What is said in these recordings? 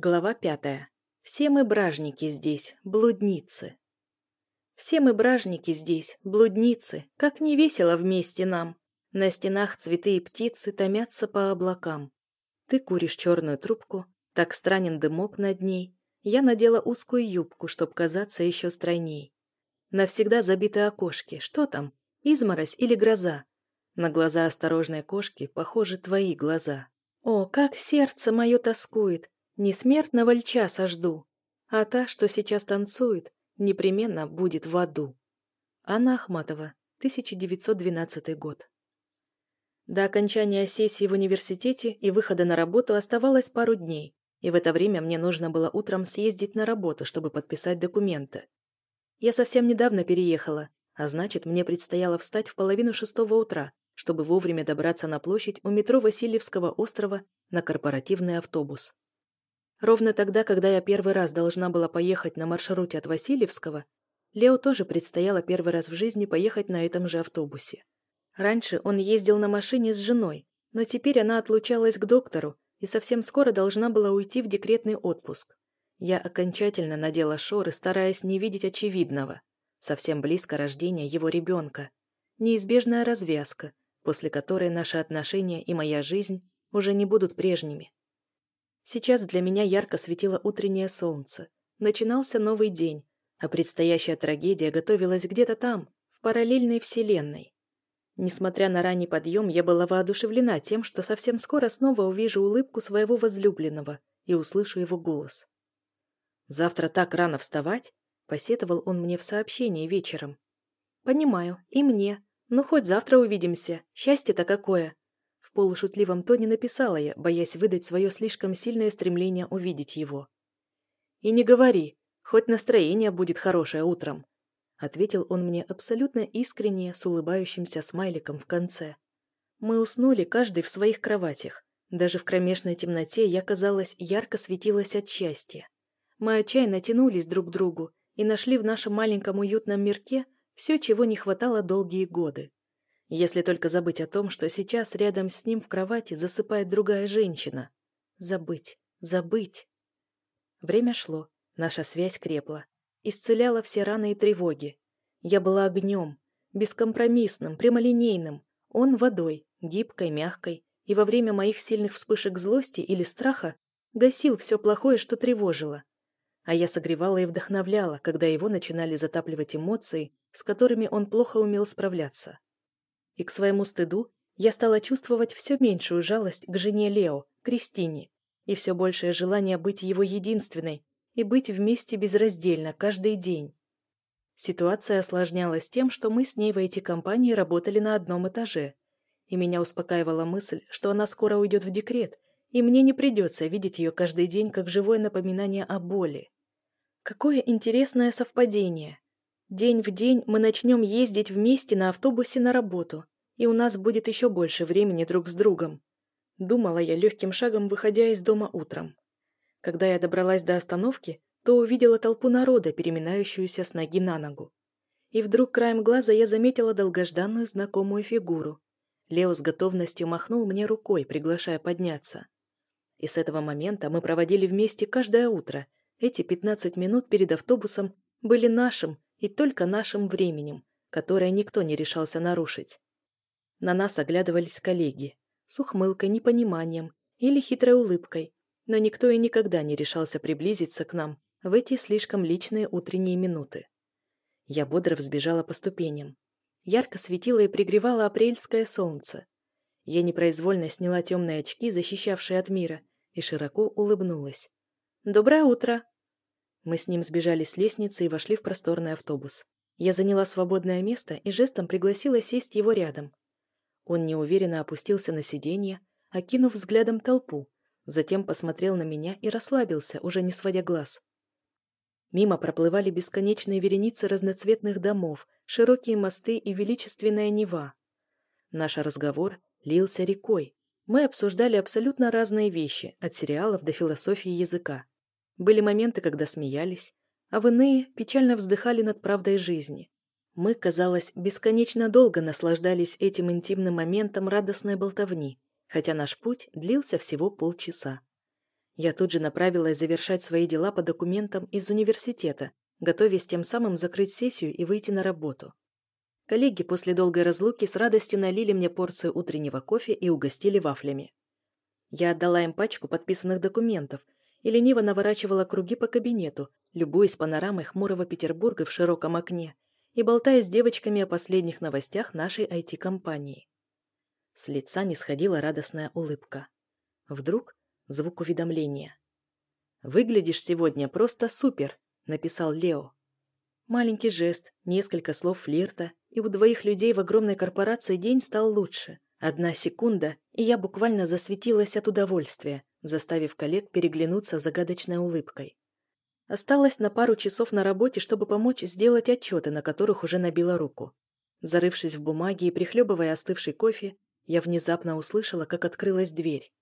Глава пятая. Все мы бражники здесь, блудницы. Все мы бражники здесь, блудницы, как не весело вместе нам. На стенах цветы и птицы томятся по облакам. Ты куришь черную трубку, так странен дымок над ней. Я надела узкую юбку, чтоб казаться еще стройней. Навсегда забиты окошки, что там, изморозь или гроза? На глаза осторожной кошки похожи твои глаза. О, как сердце мое тоскует, не смертного часа жду, а та, что сейчас танцует, непременно будет в аду. Анна Ахматова, 1912 год. До окончания сессии в университете и выхода на работу оставалось пару дней, и в это время мне нужно было утром съездить на работу, чтобы подписать документы. Я совсем недавно переехала, а значит, мне предстояло встать в половину шестого утра, чтобы вовремя добраться на площадь у метро Васильевского острова на корпоративный автобус. Ровно тогда, когда я первый раз должна была поехать на маршруте от Васильевского, Лео тоже предстояло первый раз в жизни поехать на этом же автобусе. Раньше он ездил на машине с женой, но теперь она отлучалась к доктору и совсем скоро должна была уйти в декретный отпуск. Я окончательно надела шоры, стараясь не видеть очевидного. Совсем близко рождения его ребенка. Неизбежная развязка, после которой наши отношения и моя жизнь уже не будут прежними. Сейчас для меня ярко светило утреннее солнце. Начинался новый день, а предстоящая трагедия готовилась где-то там, в параллельной вселенной. Несмотря на ранний подъем, я была воодушевлена тем, что совсем скоро снова увижу улыбку своего возлюбленного и услышу его голос. «Завтра так рано вставать?» — посетовал он мне в сообщении вечером. «Понимаю, и мне. Ну, хоть завтра увидимся. Счастье-то какое!» В полушутливом тоне написала я, боясь выдать свое слишком сильное стремление увидеть его. «И не говори, хоть настроение будет хорошее утром», ответил он мне абсолютно искренне, с улыбающимся смайликом в конце. Мы уснули, каждый в своих кроватях. Даже в кромешной темноте я, казалось, ярко светилась от счастья. Мы отчаянно тянулись друг к другу и нашли в нашем маленьком уютном мирке все, чего не хватало долгие годы. Если только забыть о том, что сейчас рядом с ним в кровати засыпает другая женщина. Забыть, забыть. Время шло, наша связь крепла. Исцеляла все раны и тревоги. Я была огнем, бескомпромиссным, прямолинейным. Он водой, гибкой, мягкой. И во время моих сильных вспышек злости или страха гасил все плохое, что тревожило. А я согревала и вдохновляла, когда его начинали затапливать эмоции, с которыми он плохо умел справляться. И к своему стыду я стала чувствовать все меньшую жалость к жене Лео, Кристине, и все большее желание быть его единственной и быть вместе безраздельно каждый день. Ситуация осложнялась тем, что мы с ней в эти компании работали на одном этаже, и меня успокаивала мысль, что она скоро уйдет в декрет, и мне не придется видеть ее каждый день как живое напоминание о боли. Какое интересное совпадение. День в день мы начнем ездить вместе на автобусе на работу, и у нас будет еще больше времени друг с другом. Думала я легким шагом, выходя из дома утром. Когда я добралась до остановки, то увидела толпу народа, переминающуюся с ноги на ногу. И вдруг краем глаза я заметила долгожданную знакомую фигуру. Лео с готовностью махнул мне рукой, приглашая подняться. И с этого момента мы проводили вместе каждое утро. Эти 15 минут перед автобусом были нашим, и только нашим временем, которое никто не решался нарушить. На нас оглядывались коллеги, с ухмылкой, непониманием или хитрой улыбкой, но никто и никогда не решался приблизиться к нам в эти слишком личные утренние минуты. Я бодро взбежала по ступеням. Ярко светило и пригревало апрельское солнце. Я непроизвольно сняла темные очки, защищавшие от мира, и широко улыбнулась. «Доброе утро!» Мы с ним сбежали с лестницы и вошли в просторный автобус. Я заняла свободное место и жестом пригласила сесть его рядом. Он неуверенно опустился на сиденье, окинув взглядом толпу, затем посмотрел на меня и расслабился, уже не сводя глаз. Мимо проплывали бесконечные вереницы разноцветных домов, широкие мосты и величественная Нева. Наш разговор лился рекой. Мы обсуждали абсолютно разные вещи, от сериалов до философии языка. Были моменты, когда смеялись, а в иные печально вздыхали над правдой жизни. Мы, казалось, бесконечно долго наслаждались этим интимным моментом радостной болтовни, хотя наш путь длился всего полчаса. Я тут же направилась завершать свои дела по документам из университета, готовясь тем самым закрыть сессию и выйти на работу. Коллеги после долгой разлуки с радостью налили мне порцию утреннего кофе и угостили вафлями. Я отдала им пачку подписанных документов и лениво наворачивала круги по кабинету, любуясь панорамой хмурого Петербурга в широком окне и болтая с девочками о последних новостях нашей IT-компании. С лица не сходила радостная улыбка. Вдруг звук уведомления. «Выглядишь сегодня просто супер», — написал Лео. Маленький жест, несколько слов флирта, и у двоих людей в огромной корпорации день стал лучше. Одна секунда, и я буквально засветилась от удовольствия, заставив коллег переглянуться загадочной улыбкой. Осталось на пару часов на работе, чтобы помочь сделать отчеты, на которых уже набила руку. Зарывшись в бумаги и прихлебывая остывший кофе, я внезапно услышала, как открылась дверь.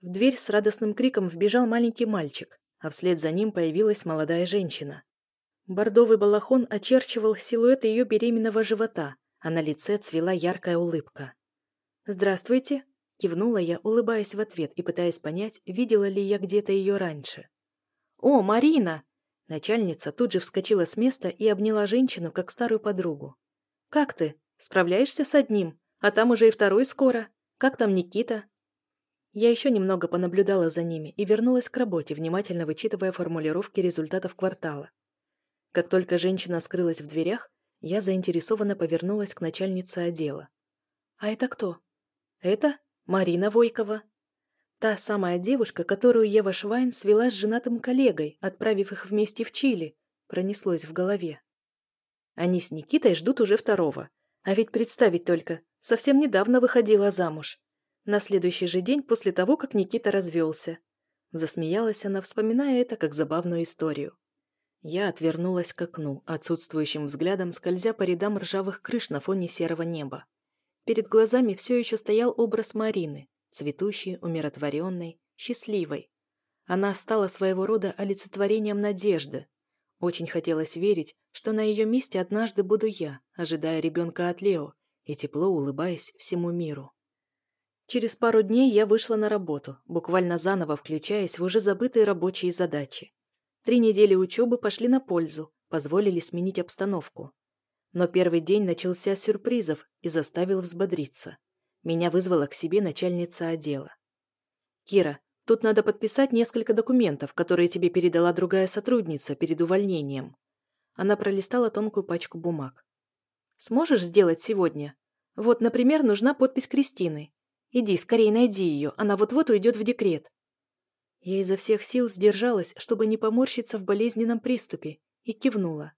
В дверь с радостным криком вбежал маленький мальчик, а вслед за ним появилась молодая женщина. Бордовый балахон очерчивал силуэт ее беременного живота, а на лице цвела яркая улыбка. «Здравствуйте!» – кивнула я, улыбаясь в ответ и пытаясь понять, видела ли я где-то ее раньше. «О, Марина!» Начальница тут же вскочила с места и обняла женщину, как старую подругу. «Как ты? Справляешься с одним? А там уже и второй скоро. Как там Никита?» Я еще немного понаблюдала за ними и вернулась к работе, внимательно вычитывая формулировки результатов квартала. Как только женщина скрылась в дверях, я заинтересованно повернулась к начальнице отдела. «А это кто?» «Это Марина Войкова». Та самая девушка, которую Ева Швайн свела с женатым коллегой, отправив их вместе в Чили, пронеслось в голове. Они с Никитой ждут уже второго. А ведь представить только, совсем недавно выходила замуж. На следующий же день после того, как Никита развелся. Засмеялась она, вспоминая это как забавную историю. Я отвернулась к окну, отсутствующим взглядом скользя по рядам ржавых крыш на фоне серого неба. Перед глазами все еще стоял образ Марины, цветущей, умиротворенной, счастливой. Она стала своего рода олицетворением надежды. Очень хотелось верить, что на ее месте однажды буду я, ожидая ребенка от Лео и тепло улыбаясь всему миру. Через пару дней я вышла на работу, буквально заново включаясь в уже забытые рабочие задачи. Три недели учебы пошли на пользу, позволили сменить обстановку. Но первый день начался с сюрпризов и заставил взбодриться. Меня вызвала к себе начальница отдела. «Кира, тут надо подписать несколько документов, которые тебе передала другая сотрудница перед увольнением». Она пролистала тонкую пачку бумаг. «Сможешь сделать сегодня? Вот, например, нужна подпись Кристины. Иди, скорее найди ее, она вот-вот уйдет в декрет. Я изо всех сил сдержалась, чтобы не поморщиться в болезненном приступе, и кивнула.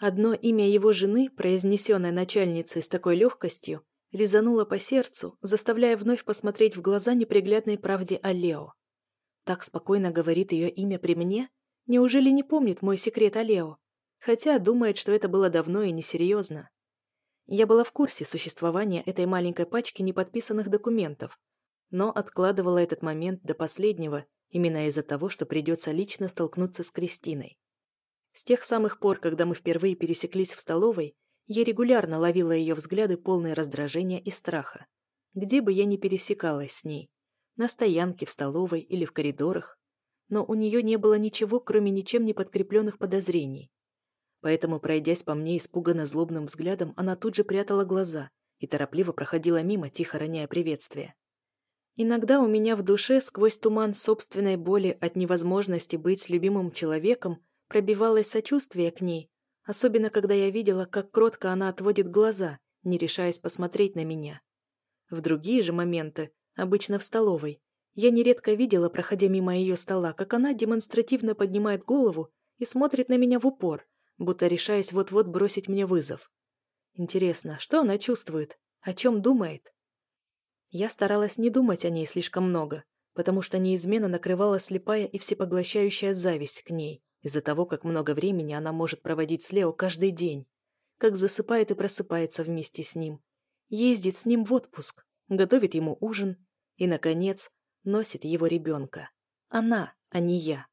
Одно имя его жены, произнесенное начальницей с такой легкостью, резануло по сердцу, заставляя вновь посмотреть в глаза неприглядной правде о Лео. Так спокойно говорит ее имя при мне? Неужели не помнит мой секрет о Лео? Хотя думает, что это было давно и несерьезно. Я была в курсе существования этой маленькой пачки неподписанных документов, но откладывала этот момент до последнего Именно из-за того, что придется лично столкнуться с Кристиной. С тех самых пор, когда мы впервые пересеклись в столовой, я регулярно ловила ее взгляды полные раздражения и страха. Где бы я ни пересекалась с ней. На стоянке, в столовой или в коридорах. Но у нее не было ничего, кроме ничем не подкрепленных подозрений. Поэтому, пройдясь по мне испуганно злобным взглядом, она тут же прятала глаза и торопливо проходила мимо, тихо роняя приветствие. Иногда у меня в душе сквозь туман собственной боли от невозможности быть с любимым человеком пробивалось сочувствие к ней, особенно когда я видела, как кротко она отводит глаза, не решаясь посмотреть на меня. В другие же моменты, обычно в столовой, я нередко видела, проходя мимо ее стола, как она демонстративно поднимает голову и смотрит на меня в упор, будто решаясь вот-вот бросить мне вызов. Интересно, что она чувствует? О чем думает? Я старалась не думать о ней слишком много, потому что неизменно накрывала слепая и всепоглощающая зависть к ней из-за того, как много времени она может проводить с Лео каждый день, как засыпает и просыпается вместе с ним, ездит с ним в отпуск, готовит ему ужин и, наконец, носит его ребенка. Она, а не я.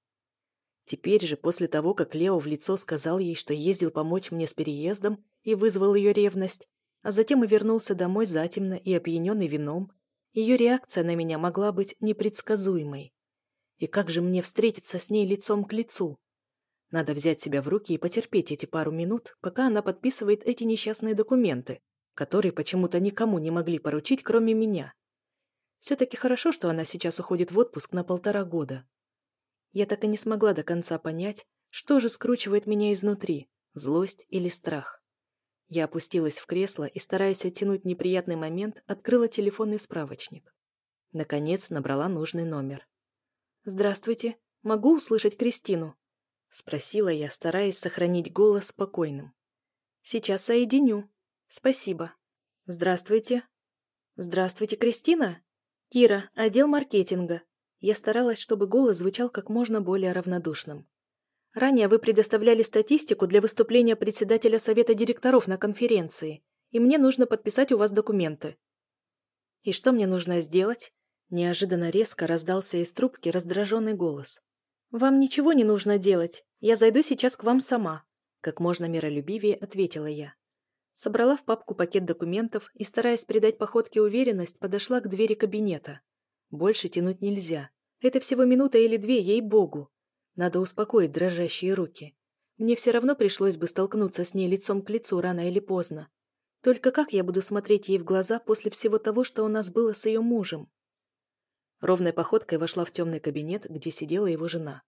Теперь же, после того, как Лео в лицо сказал ей, что ездил помочь мне с переездом и вызвал ее ревность, а затем и вернулся домой затемно и опьяненный вином, ее реакция на меня могла быть непредсказуемой. И как же мне встретиться с ней лицом к лицу? Надо взять себя в руки и потерпеть эти пару минут, пока она подписывает эти несчастные документы, которые почему-то никому не могли поручить, кроме меня. Все-таки хорошо, что она сейчас уходит в отпуск на полтора года. Я так и не смогла до конца понять, что же скручивает меня изнутри, злость или страх. Я опустилась в кресло и, стараясь оттянуть неприятный момент, открыла телефонный справочник. Наконец набрала нужный номер. «Здравствуйте. Могу услышать Кристину?» — спросила я, стараясь сохранить голос спокойным. «Сейчас соединю. Спасибо. Здравствуйте». «Здравствуйте, Кристина?» «Кира, отдел маркетинга». Я старалась, чтобы голос звучал как можно более равнодушным. Ранее вы предоставляли статистику для выступления председателя совета директоров на конференции, и мне нужно подписать у вас документы. И что мне нужно сделать? Неожиданно резко раздался из трубки раздраженный голос. «Вам ничего не нужно делать. Я зайду сейчас к вам сама», — как можно миролюбивее ответила я. Собрала в папку пакет документов и, стараясь придать походке уверенность, подошла к двери кабинета. Больше тянуть нельзя. Это всего минута или две, ей-богу. Надо успокоить дрожащие руки. Мне все равно пришлось бы столкнуться с ней лицом к лицу рано или поздно. Только как я буду смотреть ей в глаза после всего того, что у нас было с ее мужем? Ровной походкой вошла в темный кабинет, где сидела его жена.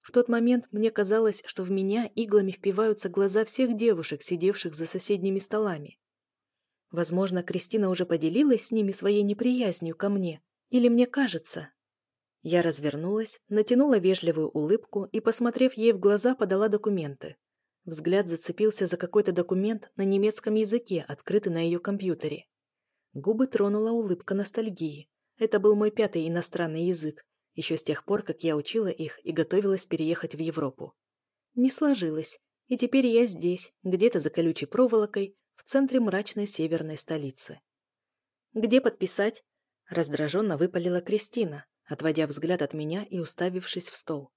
В тот момент мне казалось, что в меня иглами впиваются глаза всех девушек, сидевших за соседними столами. Возможно, Кристина уже поделилась с ними своей неприязнью ко мне. Или мне кажется, я развернулась, натянула вежливую улыбку и, посмотрев ей в глаза, подала документы. Взгляд зацепился за какой-то документ на немецком языке, открытый на ее компьютере. Губы тронула улыбка ностальгии. Это был мой пятый иностранный язык, еще с тех пор, как я учила их и готовилась переехать в Европу. Не сложилось, и теперь я здесь, где-то за колючей проволокой, в центре мрачной северной столицы. «Где подписать?» Раздраженно выпалила Кристина, отводя взгляд от меня и уставившись в стол.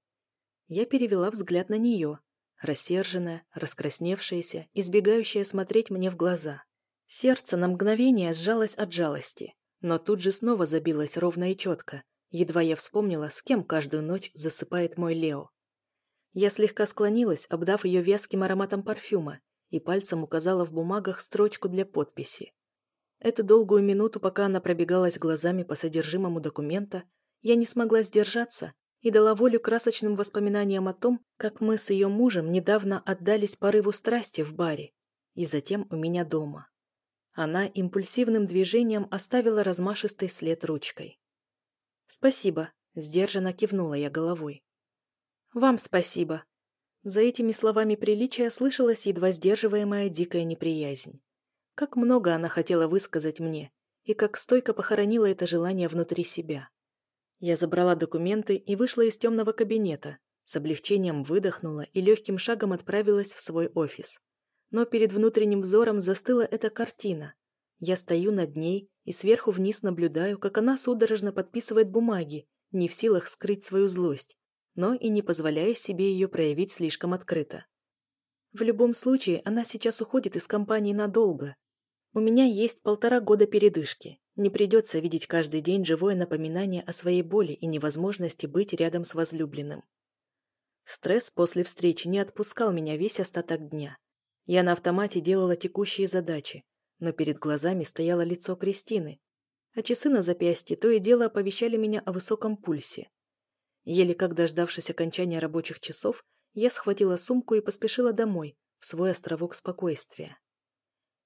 Я перевела взгляд на нее, рассерженная, раскрасневшаяся, избегающая смотреть мне в глаза. Сердце на мгновение сжалось от жалости, но тут же снова забилось ровно и четко, едва я вспомнила, с кем каждую ночь засыпает мой Лео. Я слегка склонилась, обдав ее вязким ароматом парфюма, и пальцем указала в бумагах строчку для подписи. Эту долгую минуту, пока она пробегалась глазами по содержимому документа, я не смогла сдержаться и дала волю красочным воспоминаниям о том, как мы с ее мужем недавно отдались порыву страсти в баре и затем у меня дома. Она импульсивным движением оставила размашистый след ручкой. «Спасибо», — сдержанно кивнула я головой. «Вам спасибо». За этими словами приличия слышалась едва сдерживаемая дикая неприязнь. Как много она хотела высказать мне, и как стойко похоронила это желание внутри себя. Я забрала документы и вышла из темного кабинета, с облегчением выдохнула и легким шагом отправилась в свой офис. Но перед внутренним взором застыла эта картина. Я стою над ней и сверху вниз наблюдаю, как она судорожно подписывает бумаги, не в силах скрыть свою злость, но и не позволяя себе ее проявить слишком открыто. В любом случае, она сейчас уходит из компании надолго. У меня есть полтора года передышки, не придется видеть каждый день живое напоминание о своей боли и невозможности быть рядом с возлюбленным. Стресс после встречи не отпускал меня весь остаток дня. Я на автомате делала текущие задачи, но перед глазами стояло лицо Кристины, а часы на запястье то и дело оповещали меня о высоком пульсе. Еле как дождавшись окончания рабочих часов, я схватила сумку и поспешила домой, в свой островок спокойствия.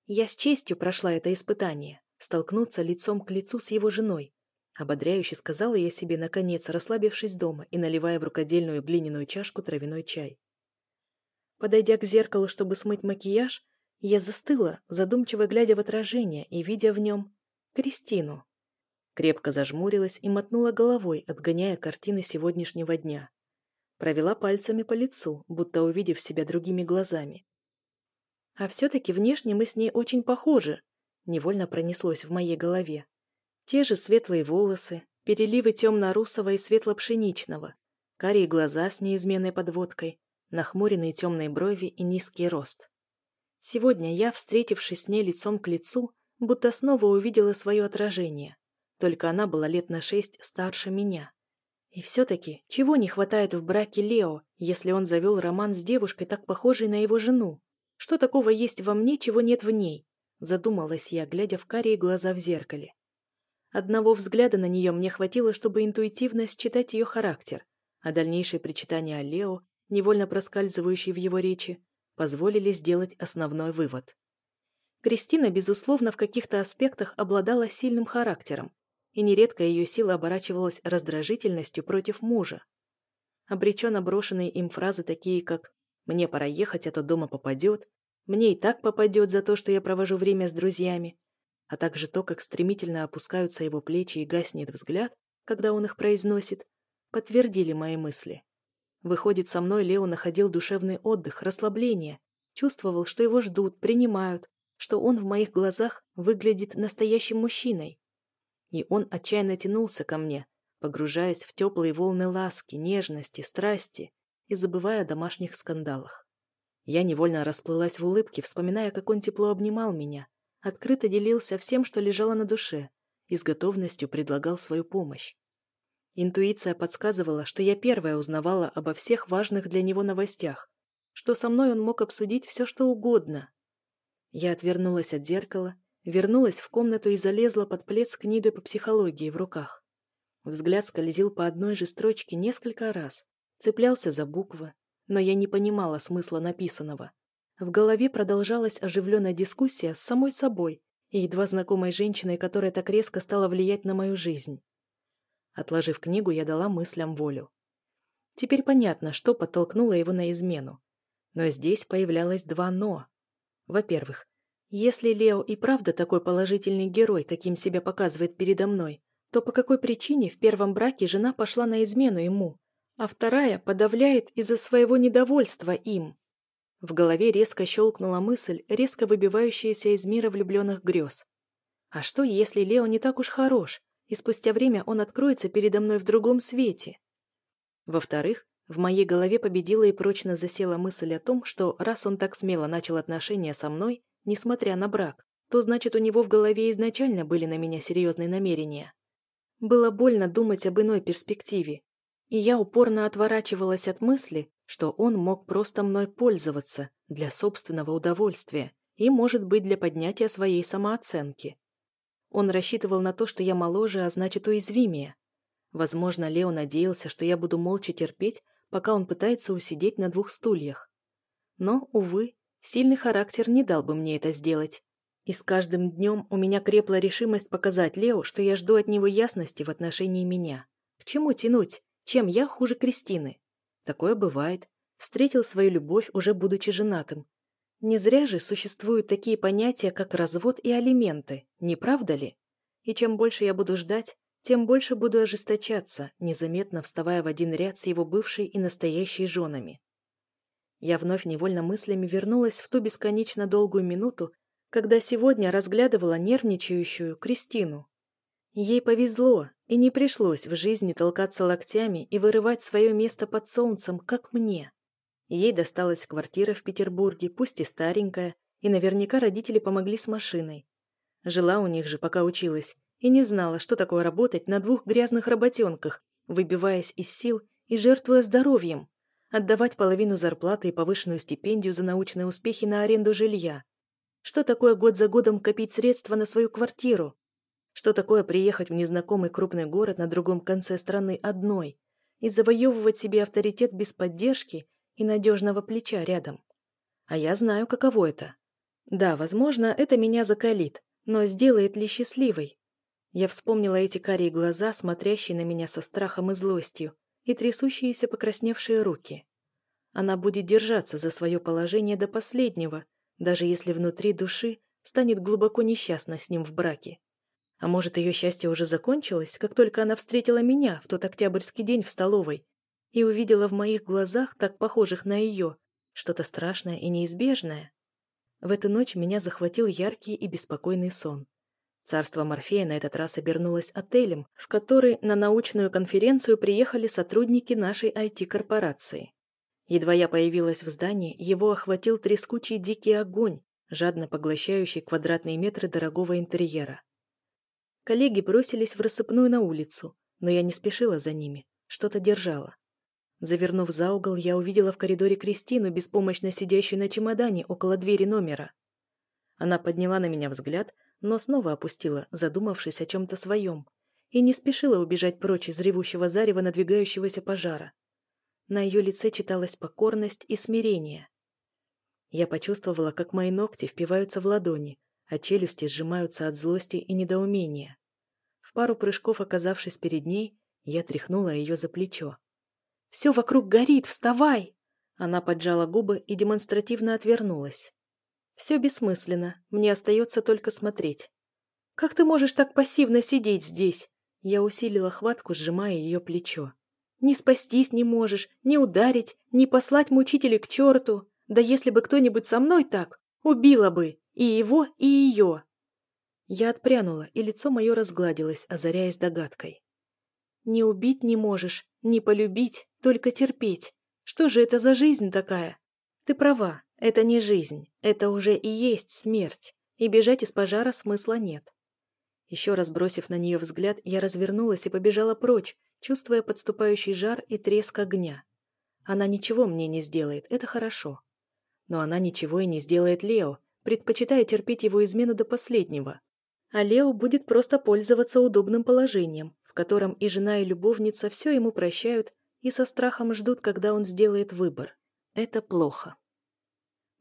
Я с честью прошла это испытание столкнуться лицом к лицу с его женой. Ободряюще сказала я себе, наконец, расслабившись дома и наливая в рукодельную глиняную чашку травяной чай. Подойдя к зеркалу, чтобы смыть макияж, я застыла, задумчиво глядя в отражение и видя в нем Кристину. Крепко зажмурилась и мотнула головой, отгоняя картины сегодняшнего дня. Провела пальцами по лицу, будто увидев себя другими глазами. А все-таки внешне мы с ней очень похожи, невольно пронеслось в моей голове. Те же светлые волосы, переливы темно-русого и светло-пшеничного, карие глаза с неизменной подводкой, нахмуренные темные брови и низкий рост. Сегодня я, встретившись с ней лицом к лицу, будто снова увидела свое отражение, только она была лет на шесть старше меня. И все-таки, чего не хватает в браке Лео, если он завел роман с девушкой, так похожей на его жену? Что такого есть во мне, чего нет в ней? Задумалась я, глядя в карие глаза в зеркале. Одного взгляда на нее мне хватило, чтобы интуитивно считать ее характер, а дальнейшие причитания о Лео, невольно проскальзывающие в его речи, позволили сделать основной вывод. Кристина, безусловно, в каких-то аспектах обладала сильным характером, и нередко ее сила оборачивалась раздражительностью против мужа. Обреченно брошенные им фразы такие, как «мне пора ехать, а то дома попадет», «мне и так попадет за то, что я провожу время с друзьями», а также то, как стремительно опускаются его плечи и гаснет взгляд, когда он их произносит, подтвердили мои мысли. Выходит, со мной Лео находил душевный отдых, расслабление, чувствовал, что его ждут, принимают, что он в моих глазах выглядит настоящим мужчиной. И он отчаянно тянулся ко мне, погружаясь в теплые волны ласки, нежности, страсти и забывая о домашних скандалах. Я невольно расплылась в улыбке, вспоминая, как он тепло обнимал меня, открыто делился всем, что лежало на душе, и с готовностью предлагал свою помощь. Интуиция подсказывала, что я первая узнавала обо всех важных для него новостях, что со мной он мог обсудить все, что угодно, я отвернулась от зеркала, вернулась в комнату и залезла под плед с книгой по психологии в руках. Взгляд скользил по одной же строчке несколько раз, цеплялся за буквы, но я не понимала смысла написанного. В голове продолжалась оживленная дискуссия с самой собой и едва знакомой женщиной, которая так резко стала влиять на мою жизнь. Отложив книгу, я дала мыслям волю. Теперь понятно, что подтолкнуло его на измену. Но здесь появлялось два «но». Во-первых, если Лео и правда такой положительный герой, каким себя показывает передо мной, то по какой причине в первом браке жена пошла на измену ему, а вторая подавляет из-за своего недовольства им? В голове резко щелкнула мысль, резко выбивающаяся из мира влюбленных грез. А что, если Лео не так уж хорош, и спустя время он откроется передо мной в другом свете? Во-вторых, в моей голове победила и прочно засела мысль о том, что раз он так смело начал отношения со мной, несмотря на брак, то значит у него в голове изначально были на меня серьезные намерения. Было больно думать об иной перспективе, и я упорно отворачивалась от мысли, что он мог просто мной пользоваться для собственного удовольствия и, может быть, для поднятия своей самооценки. Он рассчитывал на то, что я моложе, а значит уязвимее. Возможно, Лео надеялся, что я буду молча терпеть, пока он пытается усидеть на двух стульях. Но, увы, сильный характер не дал бы мне это сделать. И с каждым днем у меня крепла решимость показать Лео, что я жду от него ясности в отношении меня. К чему тянуть? Чем я хуже Кристины? Такое бывает. Встретил свою любовь, уже будучи женатым. Не зря же существуют такие понятия, как развод и алименты, не правда ли? И чем больше я буду ждать, тем больше буду ожесточаться, незаметно вставая в один ряд с его бывшей и настоящей женами. Я вновь невольно мыслями вернулась в ту бесконечно долгую минуту, когда сегодня разглядывала нервничающую Кристину. Ей повезло, и не пришлось в жизни толкаться локтями и вырывать свое место под солнцем, как мне. Ей досталась квартира в Петербурге, пусть и старенькая, и наверняка родители помогли с машиной. Жила у них же, пока училась, и не знала, что такое работать на двух грязных работенках, выбиваясь из сил и жертвуя здоровьем, отдавать половину зарплаты и повышенную стипендию за научные успехи на аренду жилья. Что такое год за годом копить средства на свою квартиру? Что такое приехать в незнакомый крупный город на другом конце страны одной и завоевывать себе авторитет без поддержки и надежного плеча рядом? А я знаю, каково это. Да, возможно, это меня закалит, но сделает ли счастливой? Я вспомнила эти карие глаза, смотрящие на меня со страхом и злостью, и трясущиеся покрасневшие руки. Она будет держаться за свое положение до последнего, даже если внутри души станет глубоко несчастна с ним в браке. А может, ее счастье уже закончилось, как только она встретила меня в тот октябрьский день в столовой и увидела в моих глазах, так похожих на ее, что-то страшное и неизбежное? В эту ночь меня захватил яркий и беспокойный сон. Царство Морфея на этот раз обернулось отелем, в который на научную конференцию приехали сотрудники нашей IT-корпорации. Едва я появилась в здании, его охватил трескучий дикий огонь, жадно поглощающий квадратные метры дорогого интерьера. Коллеги бросились в рассыпную на улицу, но я не спешила за ними, что-то держала. Завернув за угол, я увидела в коридоре Кристину, беспомощно сидящую на чемодане около двери номера. Она подняла на меня взгляд, но снова опустила, задумавшись о чем-то своем, и не спешила убежать прочь из ревущего зарева надвигающегося пожара. На ее лице читалась покорность и смирение. Я почувствовала, как мои ногти впиваются в ладони, а челюсти сжимаются от злости и недоумения. В пару прыжков, оказавшись перед ней, я тряхнула ее за плечо. Все вокруг горит, вставай!» Она поджала губы и демонстративно отвернулась. «Все бессмысленно, мне остается только смотреть». «Как ты можешь так пассивно сидеть здесь?» Я усилила хватку, сжимая ее плечо. «Не спастись не можешь, не ударить, не послать мучителя к черту. Да если бы кто-нибудь со мной так, убила бы и его, и ее». Я отпрянула, и лицо мое разгладилось, озаряясь догадкой. «Не убить не можешь, не полюбить, только терпеть. Что же это за жизнь такая? Ты права, это не жизнь, это уже и есть смерть, и бежать из пожара смысла нет. Еще раз бросив на нее взгляд, я развернулась и побежала прочь, чувствуя подступающий жар и треск огня. Она ничего мне не сделает, это хорошо. Но она ничего и не сделает Лео, предпочитая терпеть его измену до последнего. А Лео будет просто пользоваться удобным положением, котором и жена, и любовница все ему прощают и со страхом ждут, когда он сделает выбор. Это плохо.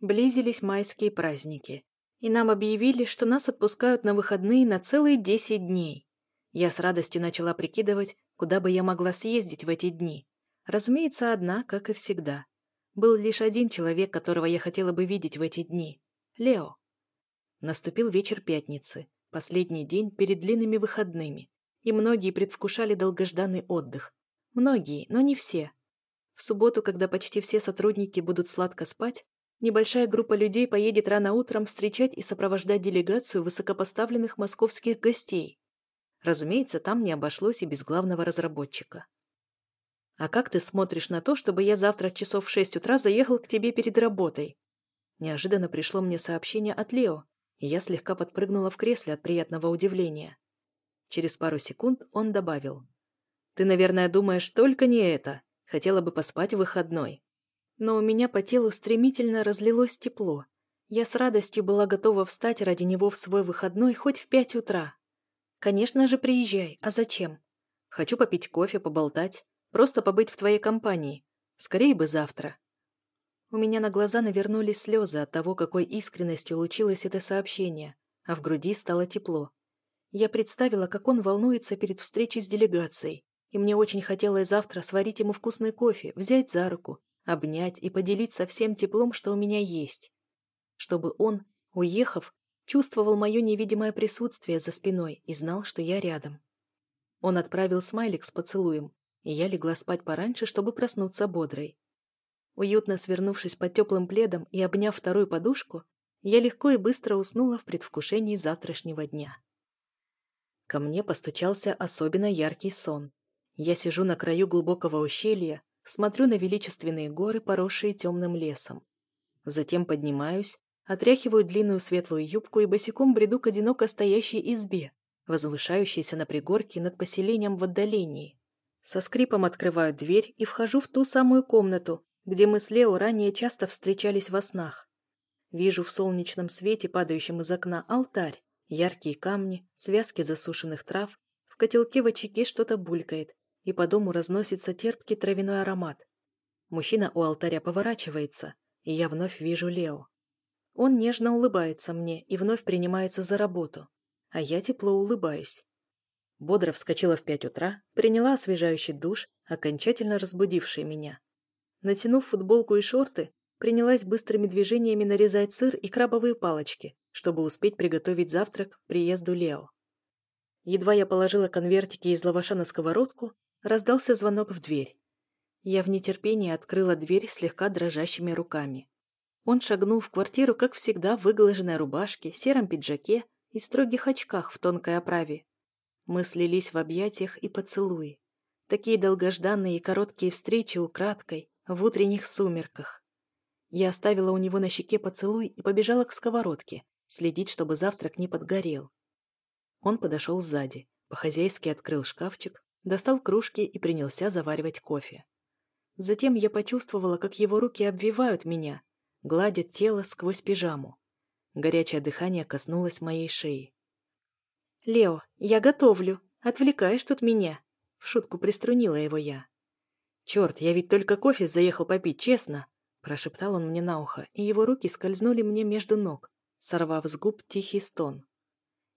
Близились майские праздники, и нам объявили, что нас отпускают на выходные на целые десять дней. Я с радостью начала прикидывать, куда бы я могла съездить в эти дни. Разумеется, одна, как и всегда. Был лишь один человек, которого я хотела бы видеть в эти дни — Лео. Наступил вечер пятницы, последний день перед длинными выходными, и многие предвкушали долгожданный отдых. Многие, но не все. В субботу, когда почти все сотрудники будут сладко спать, небольшая группа людей поедет рано утром встречать и сопровождать делегацию высокопоставленных московских гостей. Разумеется, там не обошлось и без главного разработчика. «А как ты смотришь на то, чтобы я завтра часов в шесть утра заехал к тебе перед работой?» Неожиданно пришло мне сообщение от Лео, и я слегка подпрыгнула в кресле от приятного удивления. Через пару секунд он добавил. «Ты, наверное, думаешь только не это. Хотела бы поспать в выходной». Но у меня по телу стремительно разлилось тепло. Я с радостью была готова встать ради него в свой выходной хоть в пять утра. «Конечно же, приезжай. А зачем?» «Хочу попить кофе, поболтать. Просто побыть в твоей компании. Скорее бы завтра». У меня на глаза навернулись слезы от того, какой искренностью лучилось это сообщение, а в груди стало тепло. Я представила, как он волнуется перед встречей с делегацией, и мне очень хотелось завтра сварить ему вкусный кофе, взять за руку, обнять и поделиться всем теплом, что у меня есть. Чтобы он, уехав, чувствовал мое невидимое присутствие за спиной и знал, что я рядом. Он отправил смайлик с поцелуем, и я легла спать пораньше, чтобы проснуться бодрой. Уютно свернувшись под теплым пледом и обняв вторую подушку, я легко и быстро уснула в предвкушении завтрашнего дня. Ко мне постучался особенно яркий сон. Я сижу на краю глубокого ущелья, смотрю на величественные горы, поросшие темным лесом. Затем поднимаюсь, отряхиваю длинную светлую юбку и босиком бреду к одиноко стоящей избе, возвышающейся на пригорке над поселением в отдалении. Со скрипом открываю дверь и вхожу в ту самую комнату, где мы с Лео ранее часто встречались во снах. Вижу в солнечном свете, падающем из окна, алтарь, Яркие камни, связки засушенных трав, в котелке в очаге что-то булькает, и по дому разносится терпкий травяной аромат. Мужчина у алтаря поворачивается, и я вновь вижу Лео. Он нежно улыбается мне и вновь принимается за работу, а я тепло улыбаюсь. Бодро вскочила в пять утра, приняла освежающий душ, окончательно разбудивший меня. Натянув футболку и шорты, принялась быстрыми движениями нарезать сыр и крабовые палочки, чтобы успеть приготовить завтрак к приезду Лео. Едва я положила конвертики из лаваша на сковородку, раздался звонок в дверь. Я в нетерпении открыла дверь слегка дрожащими руками. Он шагнул в квартиру, как всегда, в выглаженной рубашке, сером пиджаке и строгих очках в тонкой оправе. Мы слились в объятиях и поцелуи. Такие долгожданные и короткие встречи украдкой, в утренних сумерках. Я оставила у него на щеке поцелуй и побежала к сковородке, следить, чтобы завтрак не подгорел. Он подошел сзади, по-хозяйски открыл шкафчик, достал кружки и принялся заваривать кофе. Затем я почувствовала, как его руки обвивают меня, гладят тело сквозь пижаму. Горячее дыхание коснулось моей шеи. «Лео, я готовлю. Отвлекаешь тут меня?» В шутку приструнила его я. «Черт, я ведь только кофе заехал попить, честно!» Прошептал он мне на ухо, и его руки скользнули мне между ног, сорвав с губ тихий стон.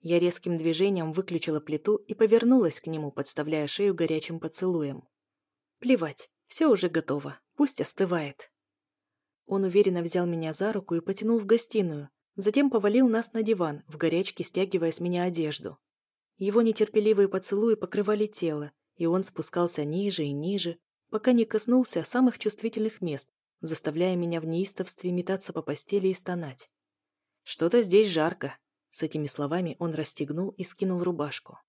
Я резким движением выключила плиту и повернулась к нему, подставляя шею горячим поцелуем. Плевать, все уже готово, пусть остывает. Он уверенно взял меня за руку и потянул в гостиную, затем повалил нас на диван, в горячке стягивая с меня одежду. Его нетерпеливые поцелуи покрывали тело, и он спускался ниже и ниже, пока не коснулся самых чувствительных мест, заставляя меня в неистовстве метаться по постели и стонать. «Что-то здесь жарко», — с этими словами он расстегнул и скинул рубашку.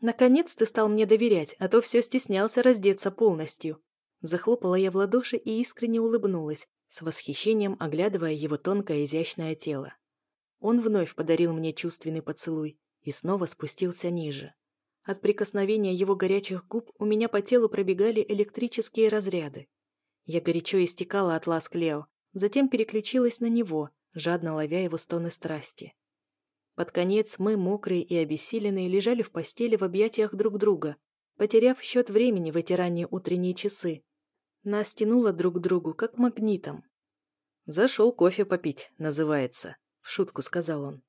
«Наконец ты стал мне доверять, а то все стеснялся раздеться полностью». Захлопала я в ладоши и искренне улыбнулась, с восхищением оглядывая его тонкое изящное тело. Он вновь подарил мне чувственный поцелуй и снова спустился ниже. От прикосновения его горячих губ у меня по телу пробегали электрические разряды. Я горячо истекала от ласк Лео, затем переключилась на него, жадно ловя его стоны страсти. Под конец мы, мокрые и обессиленные, лежали в постели в объятиях друг друга, потеряв счет времени в эти ранние утренние часы. Нас тянуло друг к другу, как магнитом. «Зашел кофе попить», называется, — в шутку сказал он.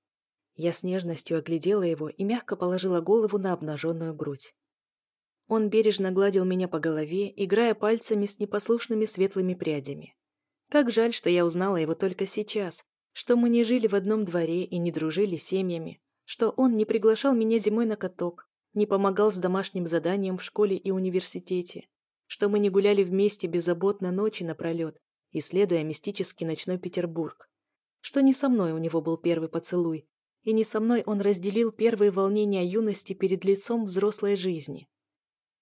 Я с нежностью оглядела его и мягко положила голову на обнаженную грудь. Он бережно гладил меня по голове, играя пальцами с непослушными светлыми прядями. Как жаль, что я узнала его только сейчас, что мы не жили в одном дворе и не дружили семьями, что он не приглашал меня зимой на каток, не помогал с домашним заданием в школе и университете, что мы не гуляли вместе беззаботно ночи напролет, исследуя мистический ночной Петербург, что не со мной у него был первый поцелуй, и не со мной он разделил первые волнения юности перед лицом взрослой жизни.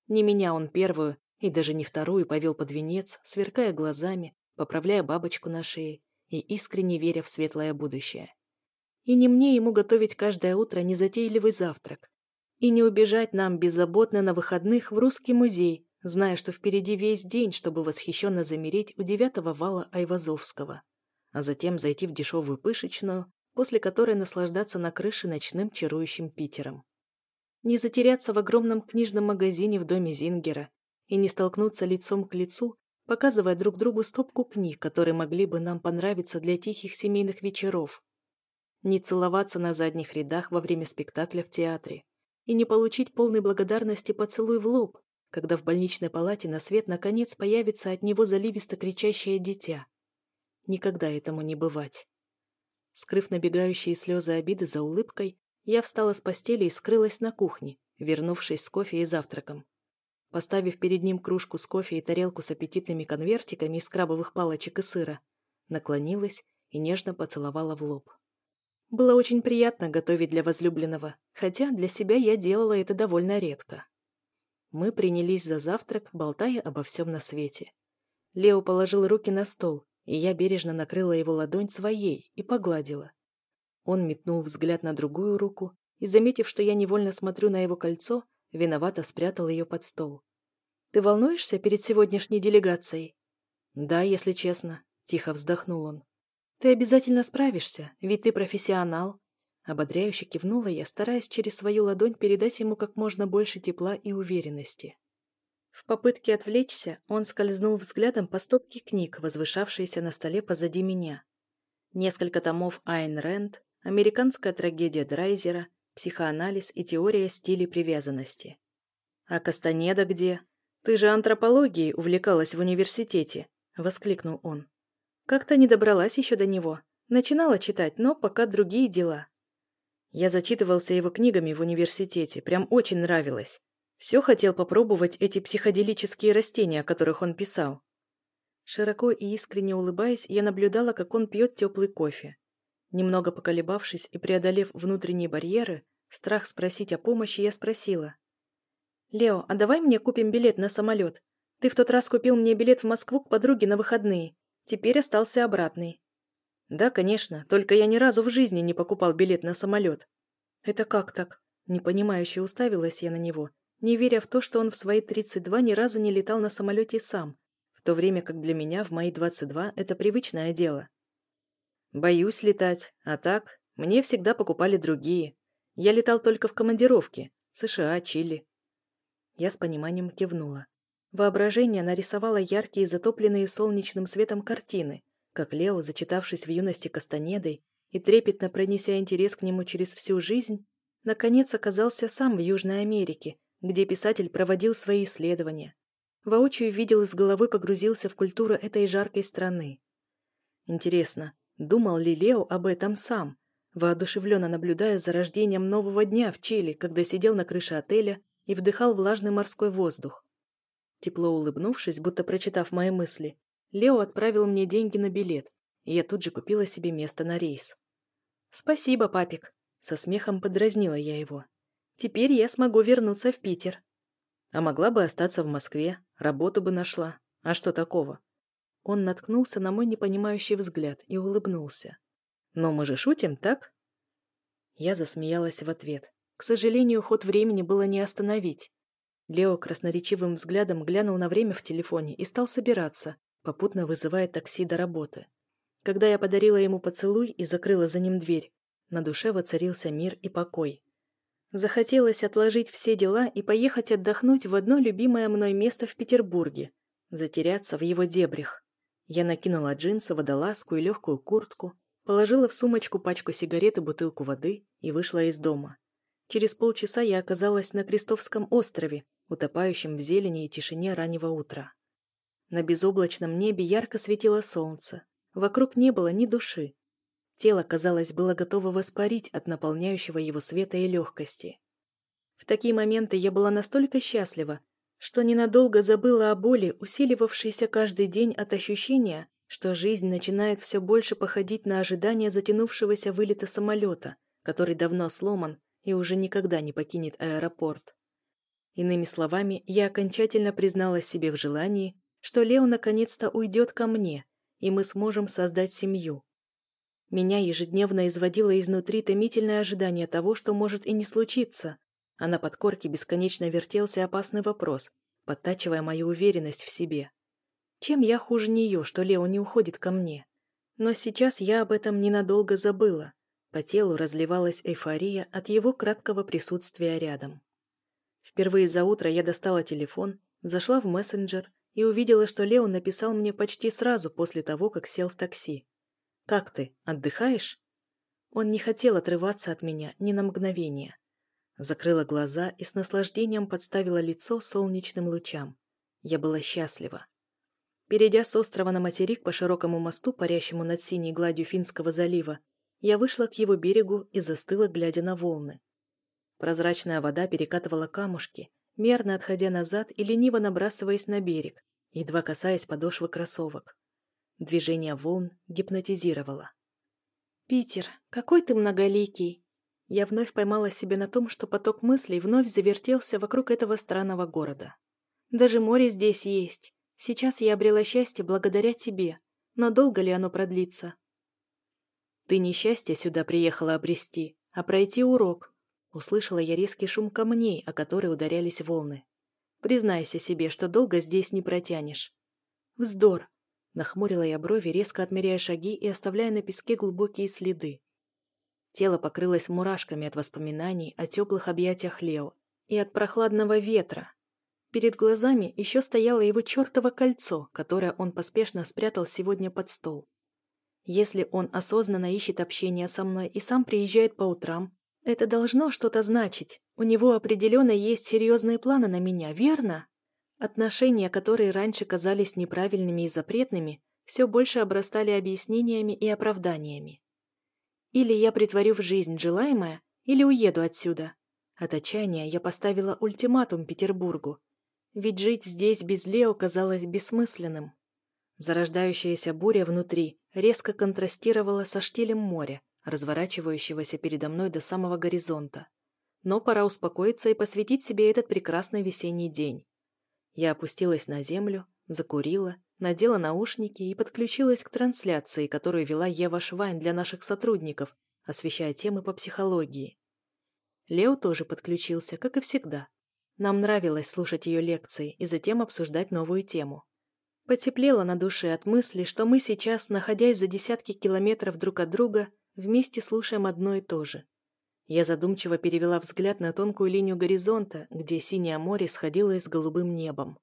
Не меня он первую, и даже не вторую повел под венец, сверкая глазами, поправляя бабочку на шее, и искренне веря в светлое будущее. И не мне ему готовить каждое утро незатейливый завтрак. И не убежать нам беззаботно на выходных в русский музей, зная, что впереди весь день, чтобы восхищенно замереть у девятого вала Айвазовского, а затем зайти в дешевую пышечную, после которой наслаждаться на крыше ночным чарующим Питером. Не затеряться в огромном книжном магазине в доме Зингера и не столкнуться лицом к лицу показывая друг другу стопку книг, которые могли бы нам понравиться для тихих семейных вечеров. Не целоваться на задних рядах во время спектакля в театре. И не получить полной благодарности поцелуй в лоб, когда в больничной палате на свет наконец появится от него заливисто кричащее дитя. Никогда этому не бывать. Скрыв набегающие слезы обиды за улыбкой, я встала с постели и скрылась на кухне, вернувшись с кофе и завтраком. Поставив перед ним кружку с кофе и тарелку с аппетитными конвертиками из крабовых палочек и сыра, наклонилась и нежно поцеловала в лоб. Было очень приятно готовить для возлюбленного, хотя для себя я делала это довольно редко. Мы принялись за завтрак, болтая обо всем на свете. Лео положил руки на стол, и я бережно накрыла его ладонь своей и погладила. Он метнул взгляд на другую руку и, заметив, что я невольно смотрю на его кольцо, Виновато спрятал ее под стол. «Ты волнуешься перед сегодняшней делегацией?» «Да, если честно», — тихо вздохнул он. «Ты обязательно справишься, ведь ты профессионал». Ободряюще кивнула я, стараясь через свою ладонь передать ему как можно больше тепла и уверенности. В попытке отвлечься он скользнул взглядом по стопке книг, возвышавшейся на столе позади меня. Несколько томов Айн Рэнд, американская трагедия Драйзера, психоанализ и теория стилей привязанности. «А Кастанеда где? Ты же антропологией увлекалась в университете», — воскликнул он. «Как-то не добралась еще до него. Начинала читать, но пока другие дела». Я зачитывался его книгами в университете, прям очень нравилось. Все хотел попробовать эти психоделические растения, о которых он писал. Широко и искренне улыбаясь, я наблюдала, как он пьет теплый кофе. Немного поколебавшись и преодолев внутренние барьеры, страх спросить о помощи, я спросила. «Лео, а давай мне купим билет на самолет? Ты в тот раз купил мне билет в Москву к подруге на выходные. Теперь остался обратный». «Да, конечно, только я ни разу в жизни не покупал билет на самолет». «Это как так?» Непонимающе уставилась я на него, не веря в то, что он в свои 32 ни разу не летал на самолете сам, в то время как для меня в мои 22 это привычное дело. Боюсь летать, а так, мне всегда покупали другие. Я летал только в командировке, США, Чили. Я с пониманием кивнула. Воображение нарисовало яркие, затопленные солнечным светом картины, как Лео, зачитавшись в юности Кастанедой и трепетно пронеся интерес к нему через всю жизнь, наконец оказался сам в Южной Америке, где писатель проводил свои исследования. Воочию видел и с головой погрузился в культуру этой жаркой страны. Интересно, думал ли Лео об этом сам, воодушевленно наблюдая за рождением нового дня в Чили, когда сидел на крыше отеля и вдыхал влажный морской воздух? Тепло улыбнувшись, будто прочитав мои мысли, Лео отправил мне деньги на билет, и я тут же купила себе место на рейс. «Спасибо, папик», — со смехом подразнила я его. «Теперь я смогу вернуться в Питер». А могла бы остаться в Москве, работу бы нашла. А что такого? Он наткнулся на мой непонимающий взгляд и улыбнулся. «Но мы же шутим, так?» Я засмеялась в ответ. К сожалению, ход времени было не остановить. Лео красноречивым взглядом глянул на время в телефоне и стал собираться, попутно вызывая такси до работы. Когда я подарила ему поцелуй и закрыла за ним дверь, на душе воцарился мир и покой. Захотелось отложить все дела и поехать отдохнуть в одно любимое мной место в Петербурге, затеряться в его дебрях. Я накинула джинсы, водолазку и легкую куртку, положила в сумочку пачку сигарет и бутылку воды и вышла из дома. Через полчаса я оказалась на Крестовском острове, утопающим в зелени и тишине раннего утра. На безоблачном небе ярко светило солнце. Вокруг не было ни души. Тело, казалось, было готово воспарить от наполняющего его света и легкости. В такие моменты я была настолько счастлива, что ненадолго забыла о боли, усиливавшейся каждый день от ощущения, что жизнь начинает все больше походить на ожидание затянувшегося вылета самолета, который давно сломан и уже никогда не покинет аэропорт. Иными словами, я окончательно призналась себе в желании, что Лео наконец-то уйдет ко мне, и мы сможем создать семью. Меня ежедневно изводило изнутри томительное ожидание того, что может и не случиться, а на подкорке бесконечно вертелся опасный вопрос, подтачивая мою уверенность в себе. Чем я хуже нее, что Лео не уходит ко мне? Но сейчас я об этом ненадолго забыла. По телу разливалась эйфория от его краткого присутствия рядом. Впервые за утро я достала телефон, зашла в мессенджер и увидела, что Лео написал мне почти сразу после того, как сел в такси. «Как ты? Отдыхаешь?» Он не хотел отрываться от меня ни на мгновение. Закрыла глаза и с наслаждением подставила лицо солнечным лучам. Я была счастлива. Перейдя с острова на материк по широкому мосту, парящему над синей гладью Финского залива, я вышла к его берегу и застыла, глядя на волны. Прозрачная вода перекатывала камушки, мерно отходя назад и лениво набрасываясь на берег, едва касаясь подошвы кроссовок. Движение волн гипнотизировало. «Питер, какой ты многоликий!» Я вновь поймала себя на том, что поток мыслей вновь завертелся вокруг этого странного города. «Даже море здесь есть. Сейчас я обрела счастье благодаря тебе. Но долго ли оно продлится?» «Ты не счастье сюда приехала обрести, а пройти урок», Услышала я резкий шум камней, о которые ударялись волны. Признайся себе, что долго здесь не протянешь. Вздор. Нахмурила я брови, резко отмеряя шаги и оставляя на песке глубокие следы. Тело покрылось мурашками от воспоминаний о теплых объятиях Лео и от прохладного ветра. Перед глазами еще стояло его чертово кольцо, которое он поспешно спрятал сегодня под стол. Если он осознанно ищет общения со мной и сам приезжает по утрам, это должно что-то значить. У него определенно есть серьезные планы на меня, верно? Отношения, которые раньше казались неправильными и запретными, все больше обрастали объяснениями и оправданиями. Или я притворю в жизнь желаемое, или уеду отсюда. От отчаяния я поставила ультиматум Петербургу. Ведь жить здесь без Лео казалось бессмысленным. Зарождающаяся буря внутри резко контрастировала со штилем моря, разворачивающегося передо мной до самого горизонта. Но пора успокоиться и посвятить себе этот прекрасный весенний день. Я опустилась на землю, закурила, надела наушники и подключилась к трансляции, которую вела Ева Швайн для наших сотрудников, освещая темы по психологии. Лео тоже подключился, как и всегда. Нам нравилось слушать ее лекции и затем обсуждать новую тему. Потеплело на душе от мысли, что мы сейчас, находясь за десятки километров друг от друга, вместе слушаем одно и то же. Я задумчиво перевела взгляд на тонкую линию горизонта, где синее море сходило с голубым небом.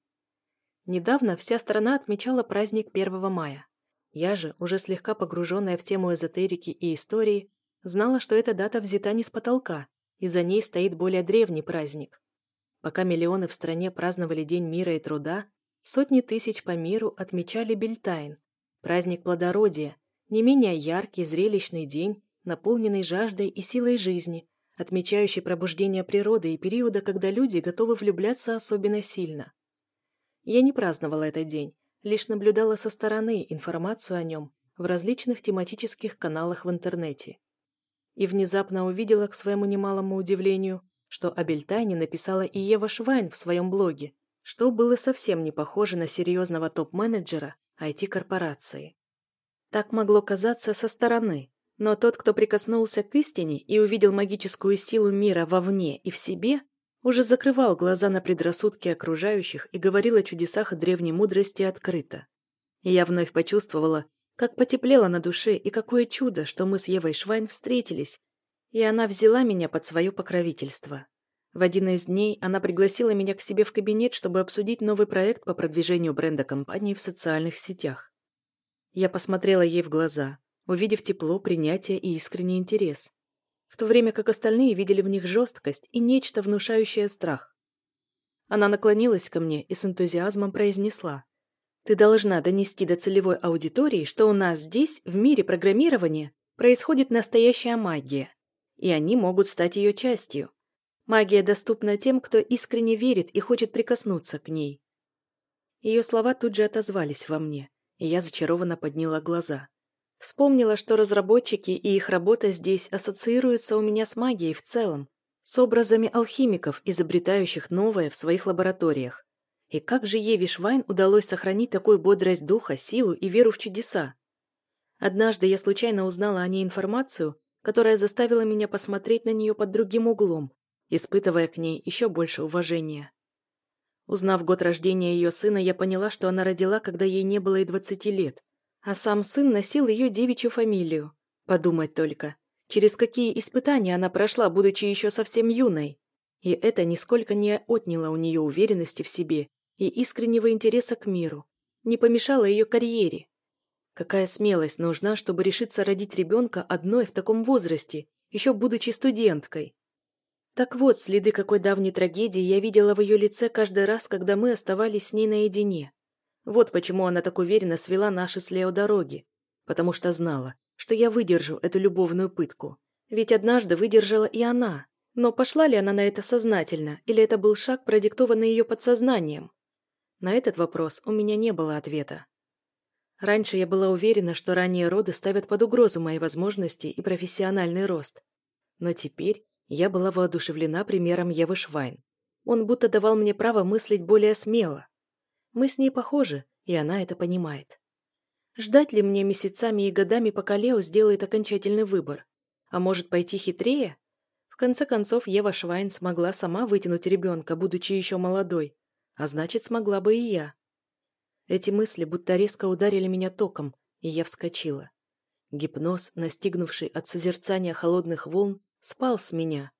Недавно вся страна отмечала праздник 1 мая. Я же, уже слегка погруженная в тему эзотерики и истории, знала, что эта дата взята не с потолка, и за ней стоит более древний праздник. Пока миллионы в стране праздновали День мира и труда, Сотни тысяч по миру отмечали Бельтайн, праздник плодородия, не менее яркий, зрелищный день, наполненный жаждой и силой жизни, отмечающий пробуждение природы и периода, когда люди готовы влюбляться особенно сильно. Я не праздновала этот день, лишь наблюдала со стороны информацию о нем в различных тематических каналах в интернете. И внезапно увидела, к своему немалому удивлению, что о Бельтайне написала и Ева Швайн в своем блоге, что было совсем не похоже на серьезного топ-менеджера IT-корпорации. Так могло казаться со стороны, но тот, кто прикоснулся к истине и увидел магическую силу мира вовне и в себе, уже закрывал глаза на предрассудки окружающих и говорил о чудесах древней мудрости открыто. И я вновь почувствовала, как потеплело на душе и какое чудо, что мы с Евой Швайн встретились, и она взяла меня под свое покровительство. В один из дней она пригласила меня к себе в кабинет, чтобы обсудить новый проект по продвижению бренда компании в социальных сетях. Я посмотрела ей в глаза, увидев тепло, принятие и искренний интерес, в то время как остальные видели в них жесткость и нечто внушающее страх. Она наклонилась ко мне и с энтузиазмом произнесла. «Ты должна донести до целевой аудитории, что у нас здесь, в мире программирования, происходит настоящая магия, и они могут стать ее частью. Магия доступна тем, кто искренне верит и хочет прикоснуться к ней. Ее слова тут же отозвались во мне, и я зачарованно подняла глаза. Вспомнила, что разработчики и их работа здесь ассоциируются у меня с магией в целом, с образами алхимиков, изобретающих новое в своих лабораториях. И как же Еве Швайн удалось сохранить такую бодрость духа, силу и веру в чудеса? Однажды я случайно узнала о ней информацию, которая заставила меня посмотреть на нее под другим углом, испытывая к ней еще больше уважения. Узнав год рождения ее сына, я поняла, что она родила, когда ей не было и двадцати лет, а сам сын носил ее девичью фамилию. Подумать только, через какие испытания она прошла, будучи еще совсем юной. И это нисколько не отняло у нее уверенности в себе и искреннего интереса к миру, не помешало ее карьере. Какая смелость нужна, чтобы решиться родить ребенка одной в таком возрасте, еще будучи студенткой. Так вот, следы какой давней трагедии я видела в ее лице каждый раз, когда мы оставались с ней наедине. Вот почему она так уверенно свела наши с Лео дороги. Потому что знала, что я выдержу эту любовную пытку. Ведь однажды выдержала и она. Но пошла ли она на это сознательно, или это был шаг, продиктованный ее подсознанием? На этот вопрос у меня не было ответа. Раньше я была уверена, что ранние роды ставят под угрозу мои возможности и профессиональный рост. Но теперь я была воодушевлена примером Евы Швайн. Он будто давал мне право мыслить более смело. Мы с ней похожи, и она это понимает. Ждать ли мне месяцами и годами, пока Лео сделает окончательный выбор? А может, пойти хитрее? В конце концов, Ева Швайн смогла сама вытянуть ребенка, будучи еще молодой. А значит, смогла бы и я. Эти мысли будто резко ударили меня током, и я вскочила. Гипноз, настигнувший от созерцания холодных волн, спал с меня.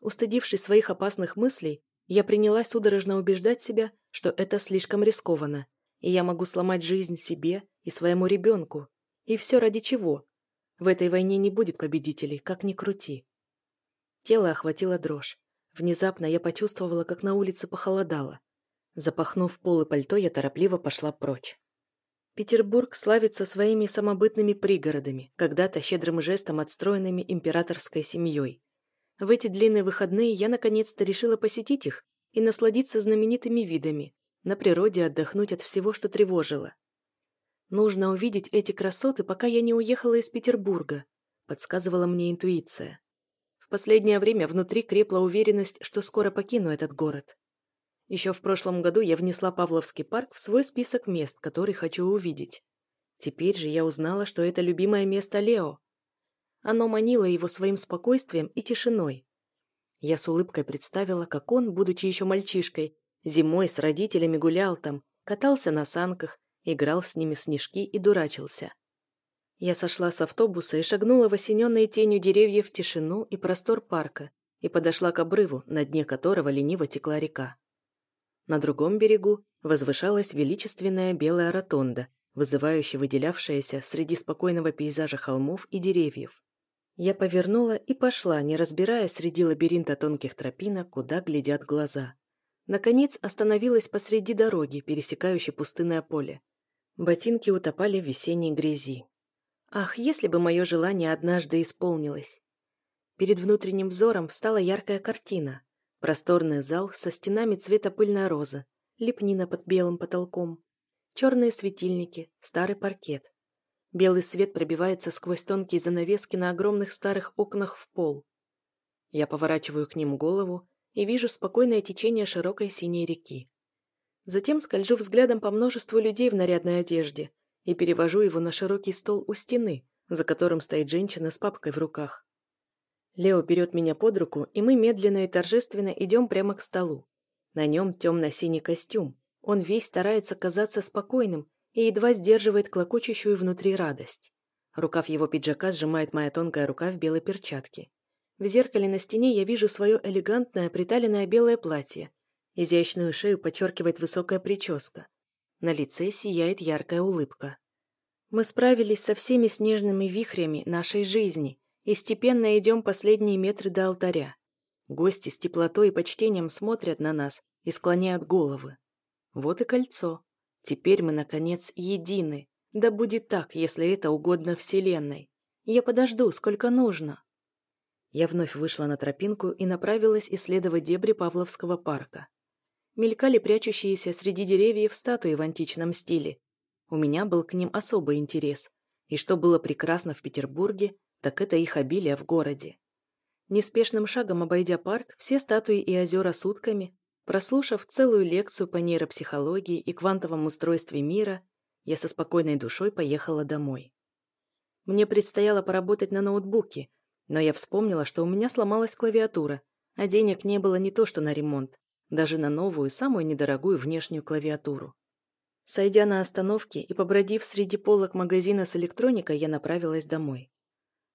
Устыдившись своих опасных мыслей, я принялась судорожно убеждать себя, что это слишком рискованно, и я могу сломать жизнь себе и своему ребенку. И все ради чего? В этой войне не будет победителей, как ни крути. Тело охватило дрожь. Внезапно я почувствовала, как на улице похолодало. Запахнув пол и пальто, я торопливо пошла прочь. Петербург славится своими самобытными пригородами, когда-то щедрым жестом отстроенными императорской семьей. В эти длинные выходные я наконец-то решила посетить их и насладиться знаменитыми видами, на природе отдохнуть от всего, что тревожило. «Нужно увидеть эти красоты, пока я не уехала из Петербурга», подсказывала мне интуиция. В последнее время внутри крепла уверенность, что скоро покину этот город. Еще в прошлом году я внесла Павловский парк в свой список мест, которые хочу увидеть. Теперь же я узнала, что это любимое место Лео. Оно манило его своим спокойствием и тишиной. Я с улыбкой представила, как он, будучи еще мальчишкой, зимой с родителями гулял там, катался на санках, играл с ними в снежки и дурачился. Я сошла с автобуса и шагнула в осененные тенью деревьев тишину и простор парка и подошла к обрыву, на дне которого лениво текла река. На другом берегу возвышалась величественная белая ротонда, вызывающе выделявшаяся среди спокойного пейзажа холмов и деревьев. Я повернула и пошла, не разбирая среди лабиринта тонких тропинок, куда глядят глаза. Наконец остановилась посреди дороги, пересекающей пустынное поле. Ботинки утопали в весенней грязи. Ах, если бы мое желание однажды исполнилось! Перед внутренним взором встала яркая картина. Просторный зал со стенами цвета пыльная роза, лепнина под белым потолком, черные светильники, старый паркет. Белый свет пробивается сквозь тонкие занавески на огромных старых окнах в пол. Я поворачиваю к ним голову и вижу спокойное течение широкой синей реки. Затем скольжу взглядом по множеству людей в нарядной одежде, и перевожу его на широкий стол у стены, за которым стоит женщина с папкой в руках. Лео берет меня под руку, и мы медленно и торжественно идем прямо к столу. На нем темно-синий костюм. Он весь старается казаться спокойным и едва сдерживает клокочущую внутри радость. Рукав его пиджака сжимает моя тонкая рука в белой перчатке. В зеркале на стене я вижу свое элегантное приталенное белое платье. Изящную шею подчеркивает высокая прическа. На лице сияет яркая улыбка. Мы справились со всеми снежными вихрями нашей жизни и степенно идем последние метры до алтаря. Гости с теплотой и почтением смотрят на нас и склоняют головы. Вот и кольцо. Теперь мы, наконец, едины. Да будет так, если это угодно Вселенной. Я подожду, сколько нужно. Я вновь вышла на тропинку и направилась исследовать дебри Павловского парка мелькали прячущиеся среди деревьев статуи в античном стиле. У меня был к ним особый интерес. И что было прекрасно в Петербурге, так это их обилие в городе. Неспешным шагом обойдя парк, все статуи и озера сутками, прослушав целую лекцию по нейропсихологии и квантовом устройстве мира, я со спокойной душой поехала домой. Мне предстояло поработать на ноутбуке, но я вспомнила, что у меня сломалась клавиатура, а денег не было не то что на ремонт, даже на новую, самую недорогую внешнюю клавиатуру. Сойдя на остановке и побродив среди полок магазина с электроникой, я направилась домой.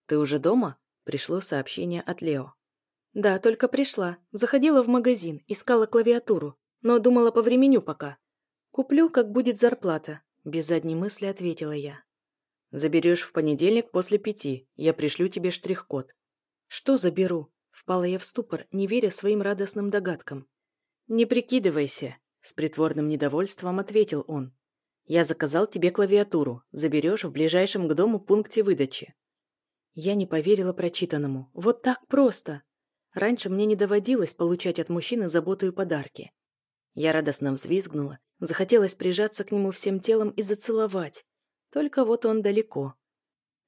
«Ты уже дома?» – пришло сообщение от Лео. «Да, только пришла. Заходила в магазин, искала клавиатуру, но думала по времени пока. Куплю, как будет зарплата», – без задней мысли ответила я. «Заберешь в понедельник после пяти. Я пришлю тебе штрих-код». «Что заберу?» – впала я в ступор, не веря своим радостным догадкам. «Не прикидывайся», — с притворным недовольством ответил он. «Я заказал тебе клавиатуру. Заберешь в ближайшем к дому пункте выдачи». Я не поверила прочитанному. Вот так просто. Раньше мне не доводилось получать от мужчины заботу и подарки. Я радостно взвизгнула, захотелось прижаться к нему всем телом и зацеловать. Только вот он далеко.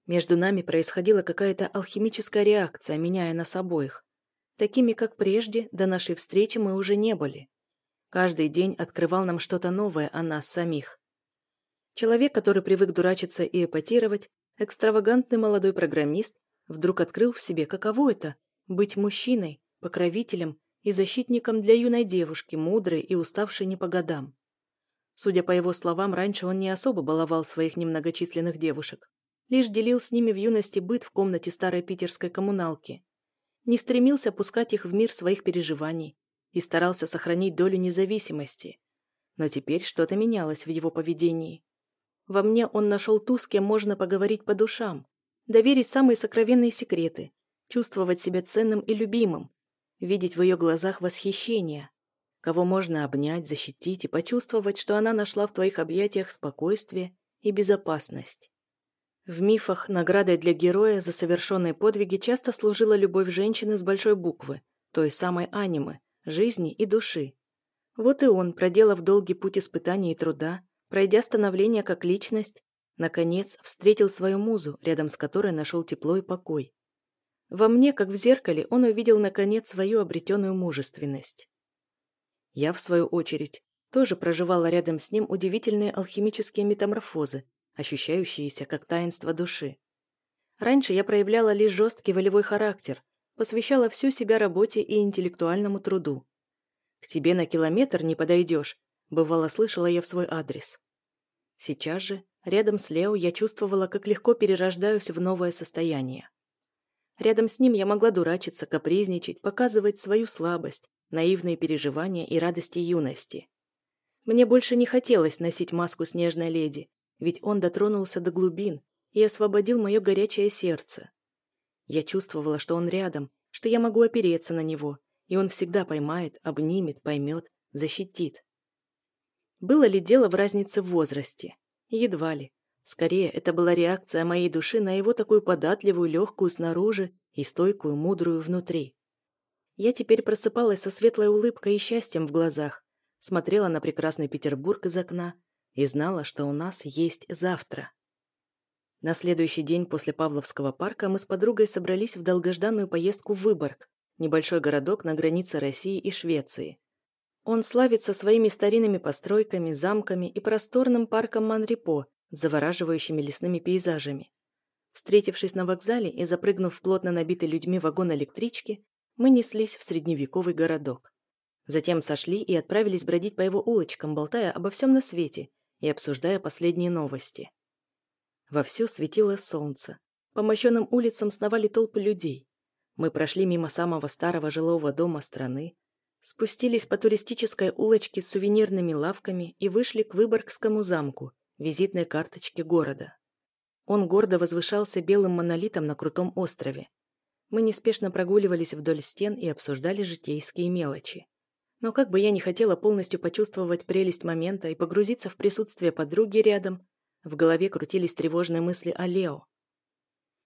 Между нами происходила какая-то алхимическая реакция, меняя нас обоих. Такими, как прежде, до нашей встречи мы уже не были. Каждый день открывал нам что-то новое о нас самих. Человек, который привык дурачиться и эпатировать, экстравагантный молодой программист, вдруг открыл в себе, каково это – быть мужчиной, покровителем и защитником для юной девушки, мудрой и уставшей не по годам. Судя по его словам, раньше он не особо баловал своих немногочисленных девушек, лишь делил с ними в юности быт в комнате старой питерской коммуналки не стремился пускать их в мир своих переживаний и старался сохранить долю независимости. Но теперь что-то менялось в его поведении. Во мне он нашел ту, с кем можно поговорить по душам, доверить самые сокровенные секреты, чувствовать себя ценным и любимым, видеть в ее глазах восхищение, кого можно обнять, защитить и почувствовать, что она нашла в твоих объятиях спокойствие и безопасность. В мифах наградой для героя за совершенные подвиги часто служила любовь женщины с большой буквы, той самой анимы, жизни и души. Вот и он, проделав долгий путь испытаний и труда, пройдя становление как личность, наконец встретил свою музу, рядом с которой нашел тепло и покой. Во мне, как в зеркале, он увидел, наконец, свою обретенную мужественность. Я, в свою очередь, тоже проживала рядом с ним удивительные алхимические метаморфозы, ощущающиеся как таинство души. Раньше я проявляла лишь жесткий волевой характер, посвящала всю себя работе и интеллектуальному труду. «К тебе на километр не подойдешь», — бывало слышала я в свой адрес. Сейчас же, рядом с Лео, я чувствовала, как легко перерождаюсь в новое состояние. Рядом с ним я могла дурачиться, капризничать, показывать свою слабость, наивные переживания и радости юности. Мне больше не хотелось носить маску снежной леди, ведь он дотронулся до глубин и освободил мое горячее сердце. Я чувствовала, что он рядом, что я могу опереться на него, и он всегда поймает, обнимет, поймет, защитит. Было ли дело в разнице в возрасте? Едва ли. Скорее, это была реакция моей души на его такую податливую, легкую снаружи и стойкую, мудрую внутри. Я теперь просыпалась со светлой улыбкой и счастьем в глазах, смотрела на прекрасный Петербург из окна и знала, что у нас есть завтра. На следующий день после Павловского парка мы с подругой собрались в долгожданную поездку в Выборг, небольшой городок на границе России и Швеции. Он славится своими старинными постройками, замками и просторным парком Манрипо завораживающими лесными пейзажами. Встретившись на вокзале и запрыгнув в плотно набитый людьми вагон электрички, мы неслись в средневековый городок. Затем сошли и отправились бродить по его улочкам, болтая обо всем на свете и обсуждая последние новости. Вовсю светило солнце. По мощенным улицам сновали толпы людей. Мы прошли мимо самого старого жилого дома страны, спустились по туристической улочке с сувенирными лавками и вышли к Выборгскому замку, визитной карточке города. Он гордо возвышался белым монолитом на крутом острове. Мы неспешно прогуливались вдоль стен и обсуждали житейские мелочи. Но как бы я ни хотела полностью почувствовать прелесть момента и погрузиться в присутствие подруги рядом, в голове крутились тревожные мысли о Лео.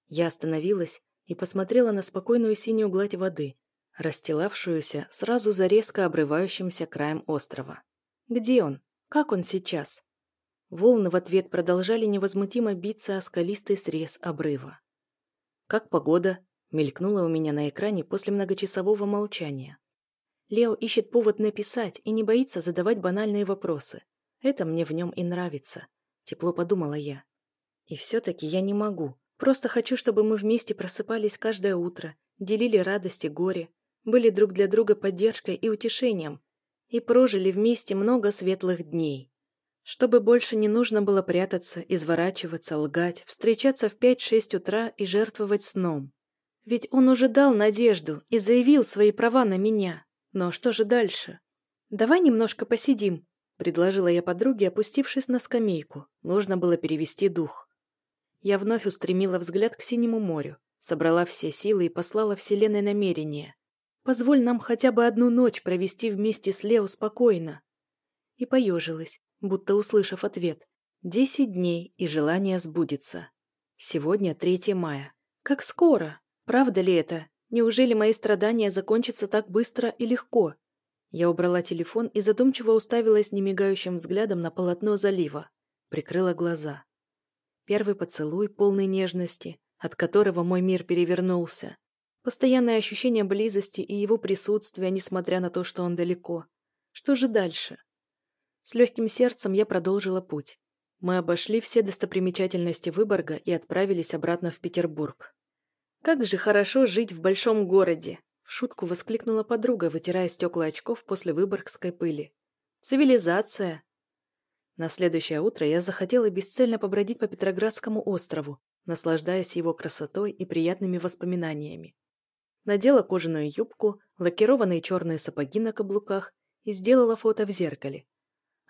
Я остановилась и посмотрела на спокойную синюю гладь воды, расстилавшуюся сразу за резко обрывающимся краем острова. Где он? Как он сейчас? Волны в ответ продолжали невозмутимо биться о скалистый срез обрыва. «Как погода?» — мелькнула у меня на экране после многочасового молчания. Лео ищет повод написать и не боится задавать банальные вопросы. Это мне в нем и нравится. Тепло подумала я. И все-таки я не могу. Просто хочу, чтобы мы вместе просыпались каждое утро, делили радость и горе, были друг для друга поддержкой и утешением, и прожили вместе много светлых дней. Чтобы больше не нужно было прятаться, изворачиваться, лгать, встречаться в 5-6 утра и жертвовать сном. Ведь он уже дал надежду и заявил свои права на меня. Но что же дальше? Давай немножко посидим, предложила я подруге, опустившись на скамейку. Нужно было перевести дух. Я вновь устремила взгляд к синему морю, собрала все силы и послала вселенной намерение. Позволь нам хотя бы одну ночь провести вместе с Лео спокойно. И поежилась, будто услышав ответ. Десять дней, и желание сбудется. Сегодня 3 мая. Как скоро? Правда ли это? Неужели мои страдания закончатся так быстро и легко? Я убрала телефон и задумчиво уставилась немигающим взглядом на полотно залива. Прикрыла глаза. Первый поцелуй, полный нежности, от которого мой мир перевернулся. Постоянное ощущение близости и его присутствия, несмотря на то, что он далеко. Что же дальше? С легким сердцем я продолжила путь. Мы обошли все достопримечательности Выборга и отправились обратно в Петербург. Как же хорошо жить в большом городе! В шутку воскликнула подруга, вытирая стекла очков после выборгской пыли. Цивилизация! На следующее утро я захотела бесцельно побродить по Петроградскому острову, наслаждаясь его красотой и приятными воспоминаниями. Надела кожаную юбку, лакированные черные сапоги на каблуках и сделала фото в зеркале.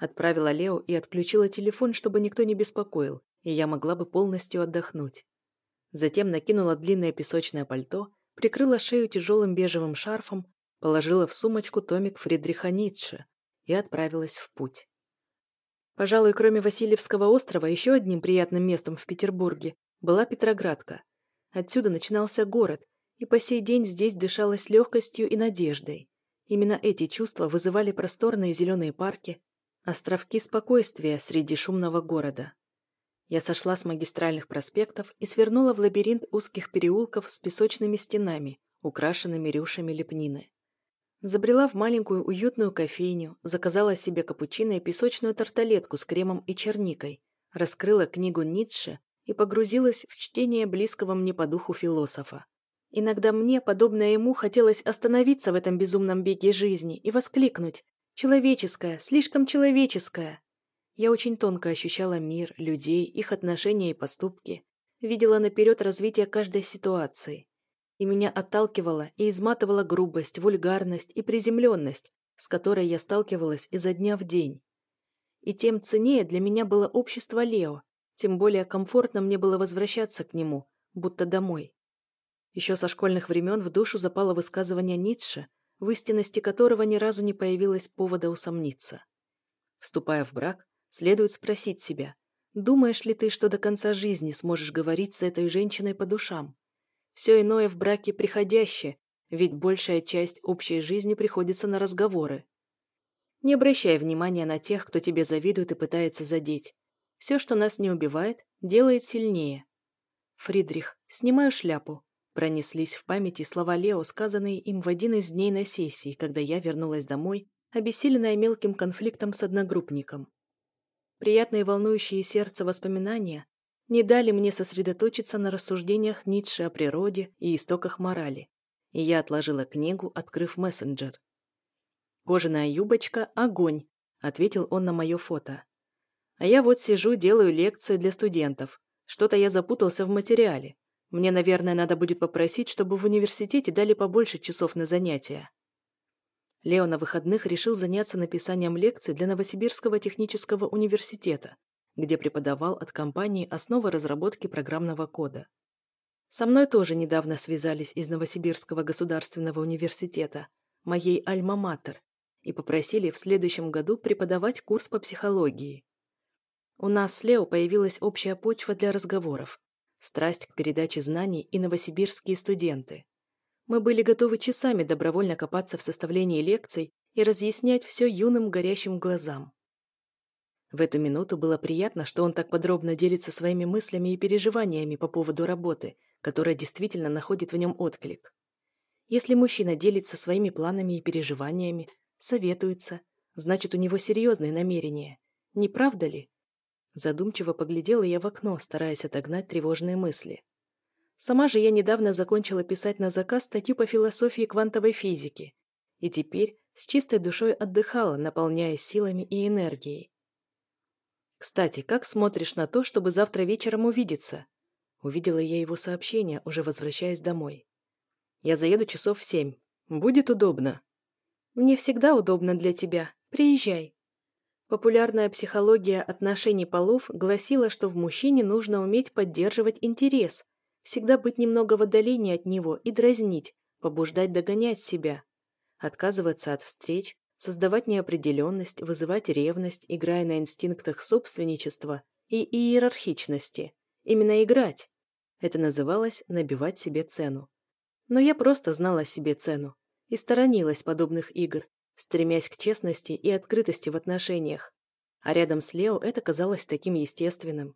Отправила Лео и отключила телефон, чтобы никто не беспокоил, и я могла бы полностью отдохнуть. Затем накинула длинное песочное пальто, прикрыла шею тяжелым бежевым шарфом, положила в сумочку томик Фридриха Ницше и отправилась в путь. Пожалуй, кроме Васильевского острова, еще одним приятным местом в Петербурге была Петроградка. Отсюда начинался город, и по сей день здесь дышалось легкостью и надеждой. Именно эти чувства вызывали просторные зеленые парки, островки спокойствия среди шумного города. Я сошла с магистральных проспектов и свернула в лабиринт узких переулков с песочными стенами, украшенными рюшами лепнины. Забрела в маленькую уютную кофейню, заказала себе капучино и песочную тарталетку с кремом и черникой, раскрыла книгу Ницше и погрузилась в чтение близкого мне по духу философа. Иногда мне, подобно ему, хотелось остановиться в этом безумном беге жизни и воскликнуть «Человеческое, слишком человеческое!» Я очень тонко ощущала мир, людей, их отношения и поступки, видела наперед развитие каждой ситуации. И меня отталкивала и изматывала грубость, вульгарность и приземленность, с которой я сталкивалась изо дня в день. И тем ценнее для меня было общество Лео, тем более комфортно мне было возвращаться к нему, будто домой. Еще со школьных времен в душу запало высказывание Ницше, в истинности которого ни разу не появилось повода усомниться. Вступая в брак, следует спросить себя, думаешь ли ты, что до конца жизни сможешь говорить с этой женщиной по душам? Все иное в браке приходящее, ведь большая часть общей жизни приходится на разговоры. Не обращай внимания на тех, кто тебе завидует и пытается задеть. Все, что нас не убивает, делает сильнее. Фридрих, снимаю шляпу. Пронеслись в памяти слова Лео, сказанные им в один из дней на сессии, когда я вернулась домой, обессиленная мелким конфликтом с одногруппником. Приятные волнующие сердце воспоминания не дали мне сосредоточиться на рассуждениях Ницше о природе и истоках морали, и я отложила книгу, открыв мессенджер. «Кожаная юбочка – огонь», – ответил он на мое фото. «А я вот сижу, делаю лекции для студентов. Что-то я запутался в материале. Мне, наверное, надо будет попросить, чтобы в университете дали побольше часов на занятия». Лео на выходных решил заняться написанием лекций для Новосибирского технического университета, где преподавал от компании основы разработки программного кода. Со мной тоже недавно связались из Новосибирского государственного университета, моей альма-матер, и попросили в следующем году преподавать курс по психологии. У нас с Лео появилась общая почва для разговоров, страсть к передаче знаний и новосибирские студенты. Мы были готовы часами добровольно копаться в составлении лекций и разъяснять все юным горящим глазам. В эту минуту было приятно, что он так подробно делится своими мыслями и переживаниями по поводу работы, которая действительно находит в нем отклик. Если мужчина делится своими планами и переживаниями, советуется, значит, у него серьезные намерения. Не правда ли? Задумчиво поглядела я в окно, стараясь отогнать тревожные мысли. Сама же я недавно закончила писать на заказ статью по философии квантовой физики. И теперь с чистой душой отдыхала, наполняясь силами и энергией. «Кстати, как смотришь на то, чтобы завтра вечером увидеться?» Увидела я его сообщение, уже возвращаясь домой. «Я заеду часов в семь. Будет удобно?» «Мне всегда удобно для тебя. Приезжай». Популярная психология отношений полов гласила, что в мужчине нужно уметь поддерживать интерес, всегда быть немного в отдалении от него и дразнить, побуждать догонять себя, отказываться от встреч, создавать неопределенность, вызывать ревность, играя на инстинктах собственничества и иерархичности. Именно играть. Это называлось набивать себе цену. Но я просто знала себе цену и сторонилась подобных игр, стремясь к честности и открытости в отношениях. А рядом с Лео это казалось таким естественным.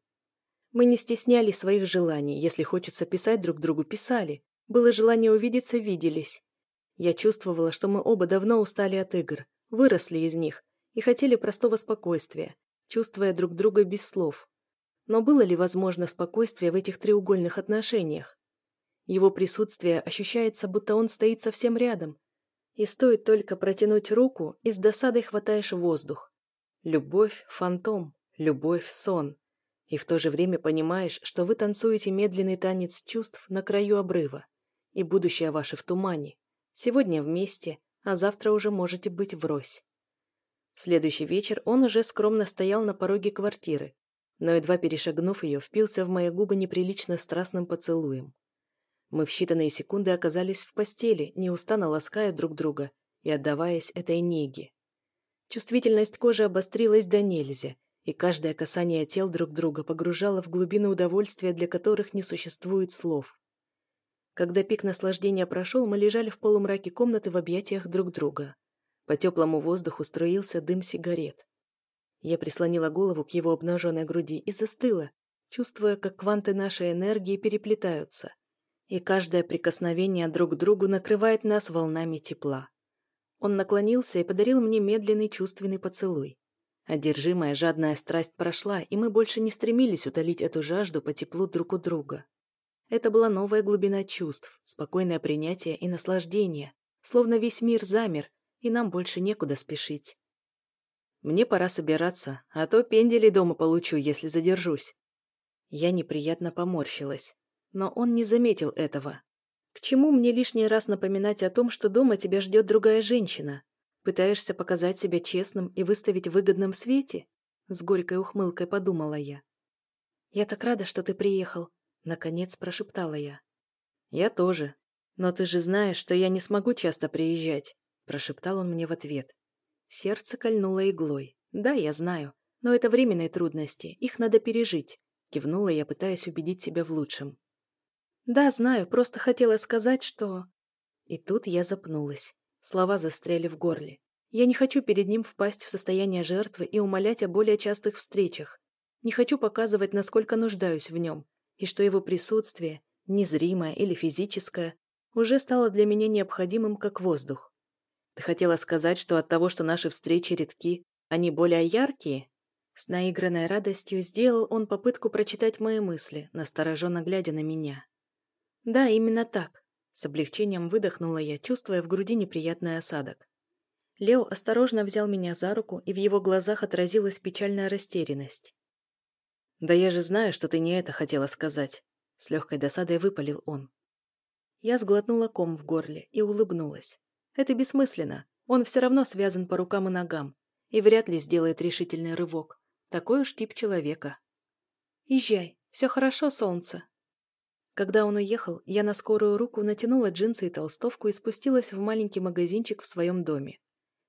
Мы не стесняли своих желаний, если хочется писать друг другу, писали. Было желание увидеться, виделись. Я чувствовала, что мы оба давно устали от игр, выросли из них и хотели простого спокойствия, чувствуя друг друга без слов. Но было ли возможно спокойствие в этих треугольных отношениях? Его присутствие ощущается, будто он стоит совсем рядом, и стоит только протянуть руку, и с досадой хватаешь воздух. Любовь – фантом, любовь – сон. И в то же время понимаешь, что вы танцуете медленный танец чувств на краю обрыва. И будущее ваше в тумане. Сегодня вместе, а завтра уже можете быть врозь. В следующий вечер он уже скромно стоял на пороге квартиры, но едва перешагнув ее, впился в мои губы неприлично страстным поцелуем. Мы в считанные секунды оказались в постели, неустанно лаская друг друга и отдаваясь этой неге. Чувствительность кожи обострилась до нельзя, и каждое касание тел друг друга погружало в глубины удовольствия, для которых не существует слов. Когда пик наслаждения прошел, мы лежали в полумраке комнаты в объятиях друг друга. По теплому воздуху струился дым сигарет. Я прислонила голову к его обнаженной груди и застыла, чувствуя, как кванты нашей энергии переплетаются – и каждое прикосновение друг к другу накрывает нас волнами тепла. Он наклонился и подарил мне медленный чувственный поцелуй. Одержимая жадная страсть прошла, и мы больше не стремились утолить эту жажду по теплу друг у друга. Это была новая глубина чувств, спокойное принятие и наслаждение, словно весь мир замер, и нам больше некуда спешить. Мне пора собираться, а то пендели дома получу, если задержусь. Я неприятно поморщилась, но он не заметил этого. К чему мне лишний раз напоминать о том, что дома тебя ждет другая женщина? Пытаешься показать себя честным и выставить в выгодном свете? С горькой ухмылкой подумала я. Я так рада, что ты приехал, наконец прошептала я. Я тоже. Но ты же знаешь, что я не смогу часто приезжать, прошептал он мне в ответ. Сердце кольнуло иглой. Да, я знаю, но это временные трудности, их надо пережить. Кивнула я, пытаясь убедить себя в лучшем. Да, знаю, просто хотела сказать, что... И тут я запнулась. Слова застряли в горле. Я не хочу перед ним впасть в состояние жертвы и умолять о более частых встречах. Не хочу показывать, насколько нуждаюсь в нем, и что его присутствие, незримое или физическое, уже стало для меня необходимым, как воздух. Ты хотела сказать, что от того, что наши встречи редки, они более яркие? С наигранной радостью сделал он попытку прочитать мои мысли, настороженно глядя на меня. Да, именно так. С облегчением выдохнула я, чувствуя в груди неприятный осадок. Лео осторожно взял меня за руку, и в его глазах отразилась печальная растерянность. «Да я же знаю, что ты не это хотела сказать», — с легкой досадой выпалил он. Я сглотнула ком в горле и улыбнулась. Это бессмысленно. Он все равно связан по рукам и ногам и вряд ли сделает решительный рывок. Такой уж тип человека. «Езжай. Все хорошо, солнце», когда он уехал, я на скорую руку натянула джинсы и толстовку и спустилась в маленький магазинчик в своем доме.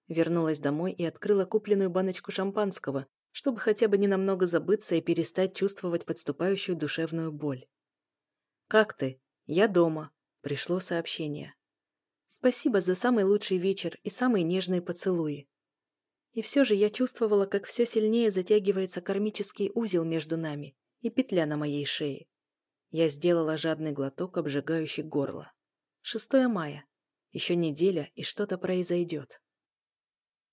Вернулась домой и открыла купленную баночку шампанского, чтобы хотя бы ненамного забыться и перестать чувствовать подступающую душевную боль. «Как ты? Я дома», — пришло сообщение. «Спасибо за самый лучший вечер и самые нежные поцелуи». И все же я чувствовала, как все сильнее затягивается кармический узел между нами и петля на моей шее. Я сделала жадный глоток, обжигающий горло. 6 мая. Еще неделя, и что-то произойдет.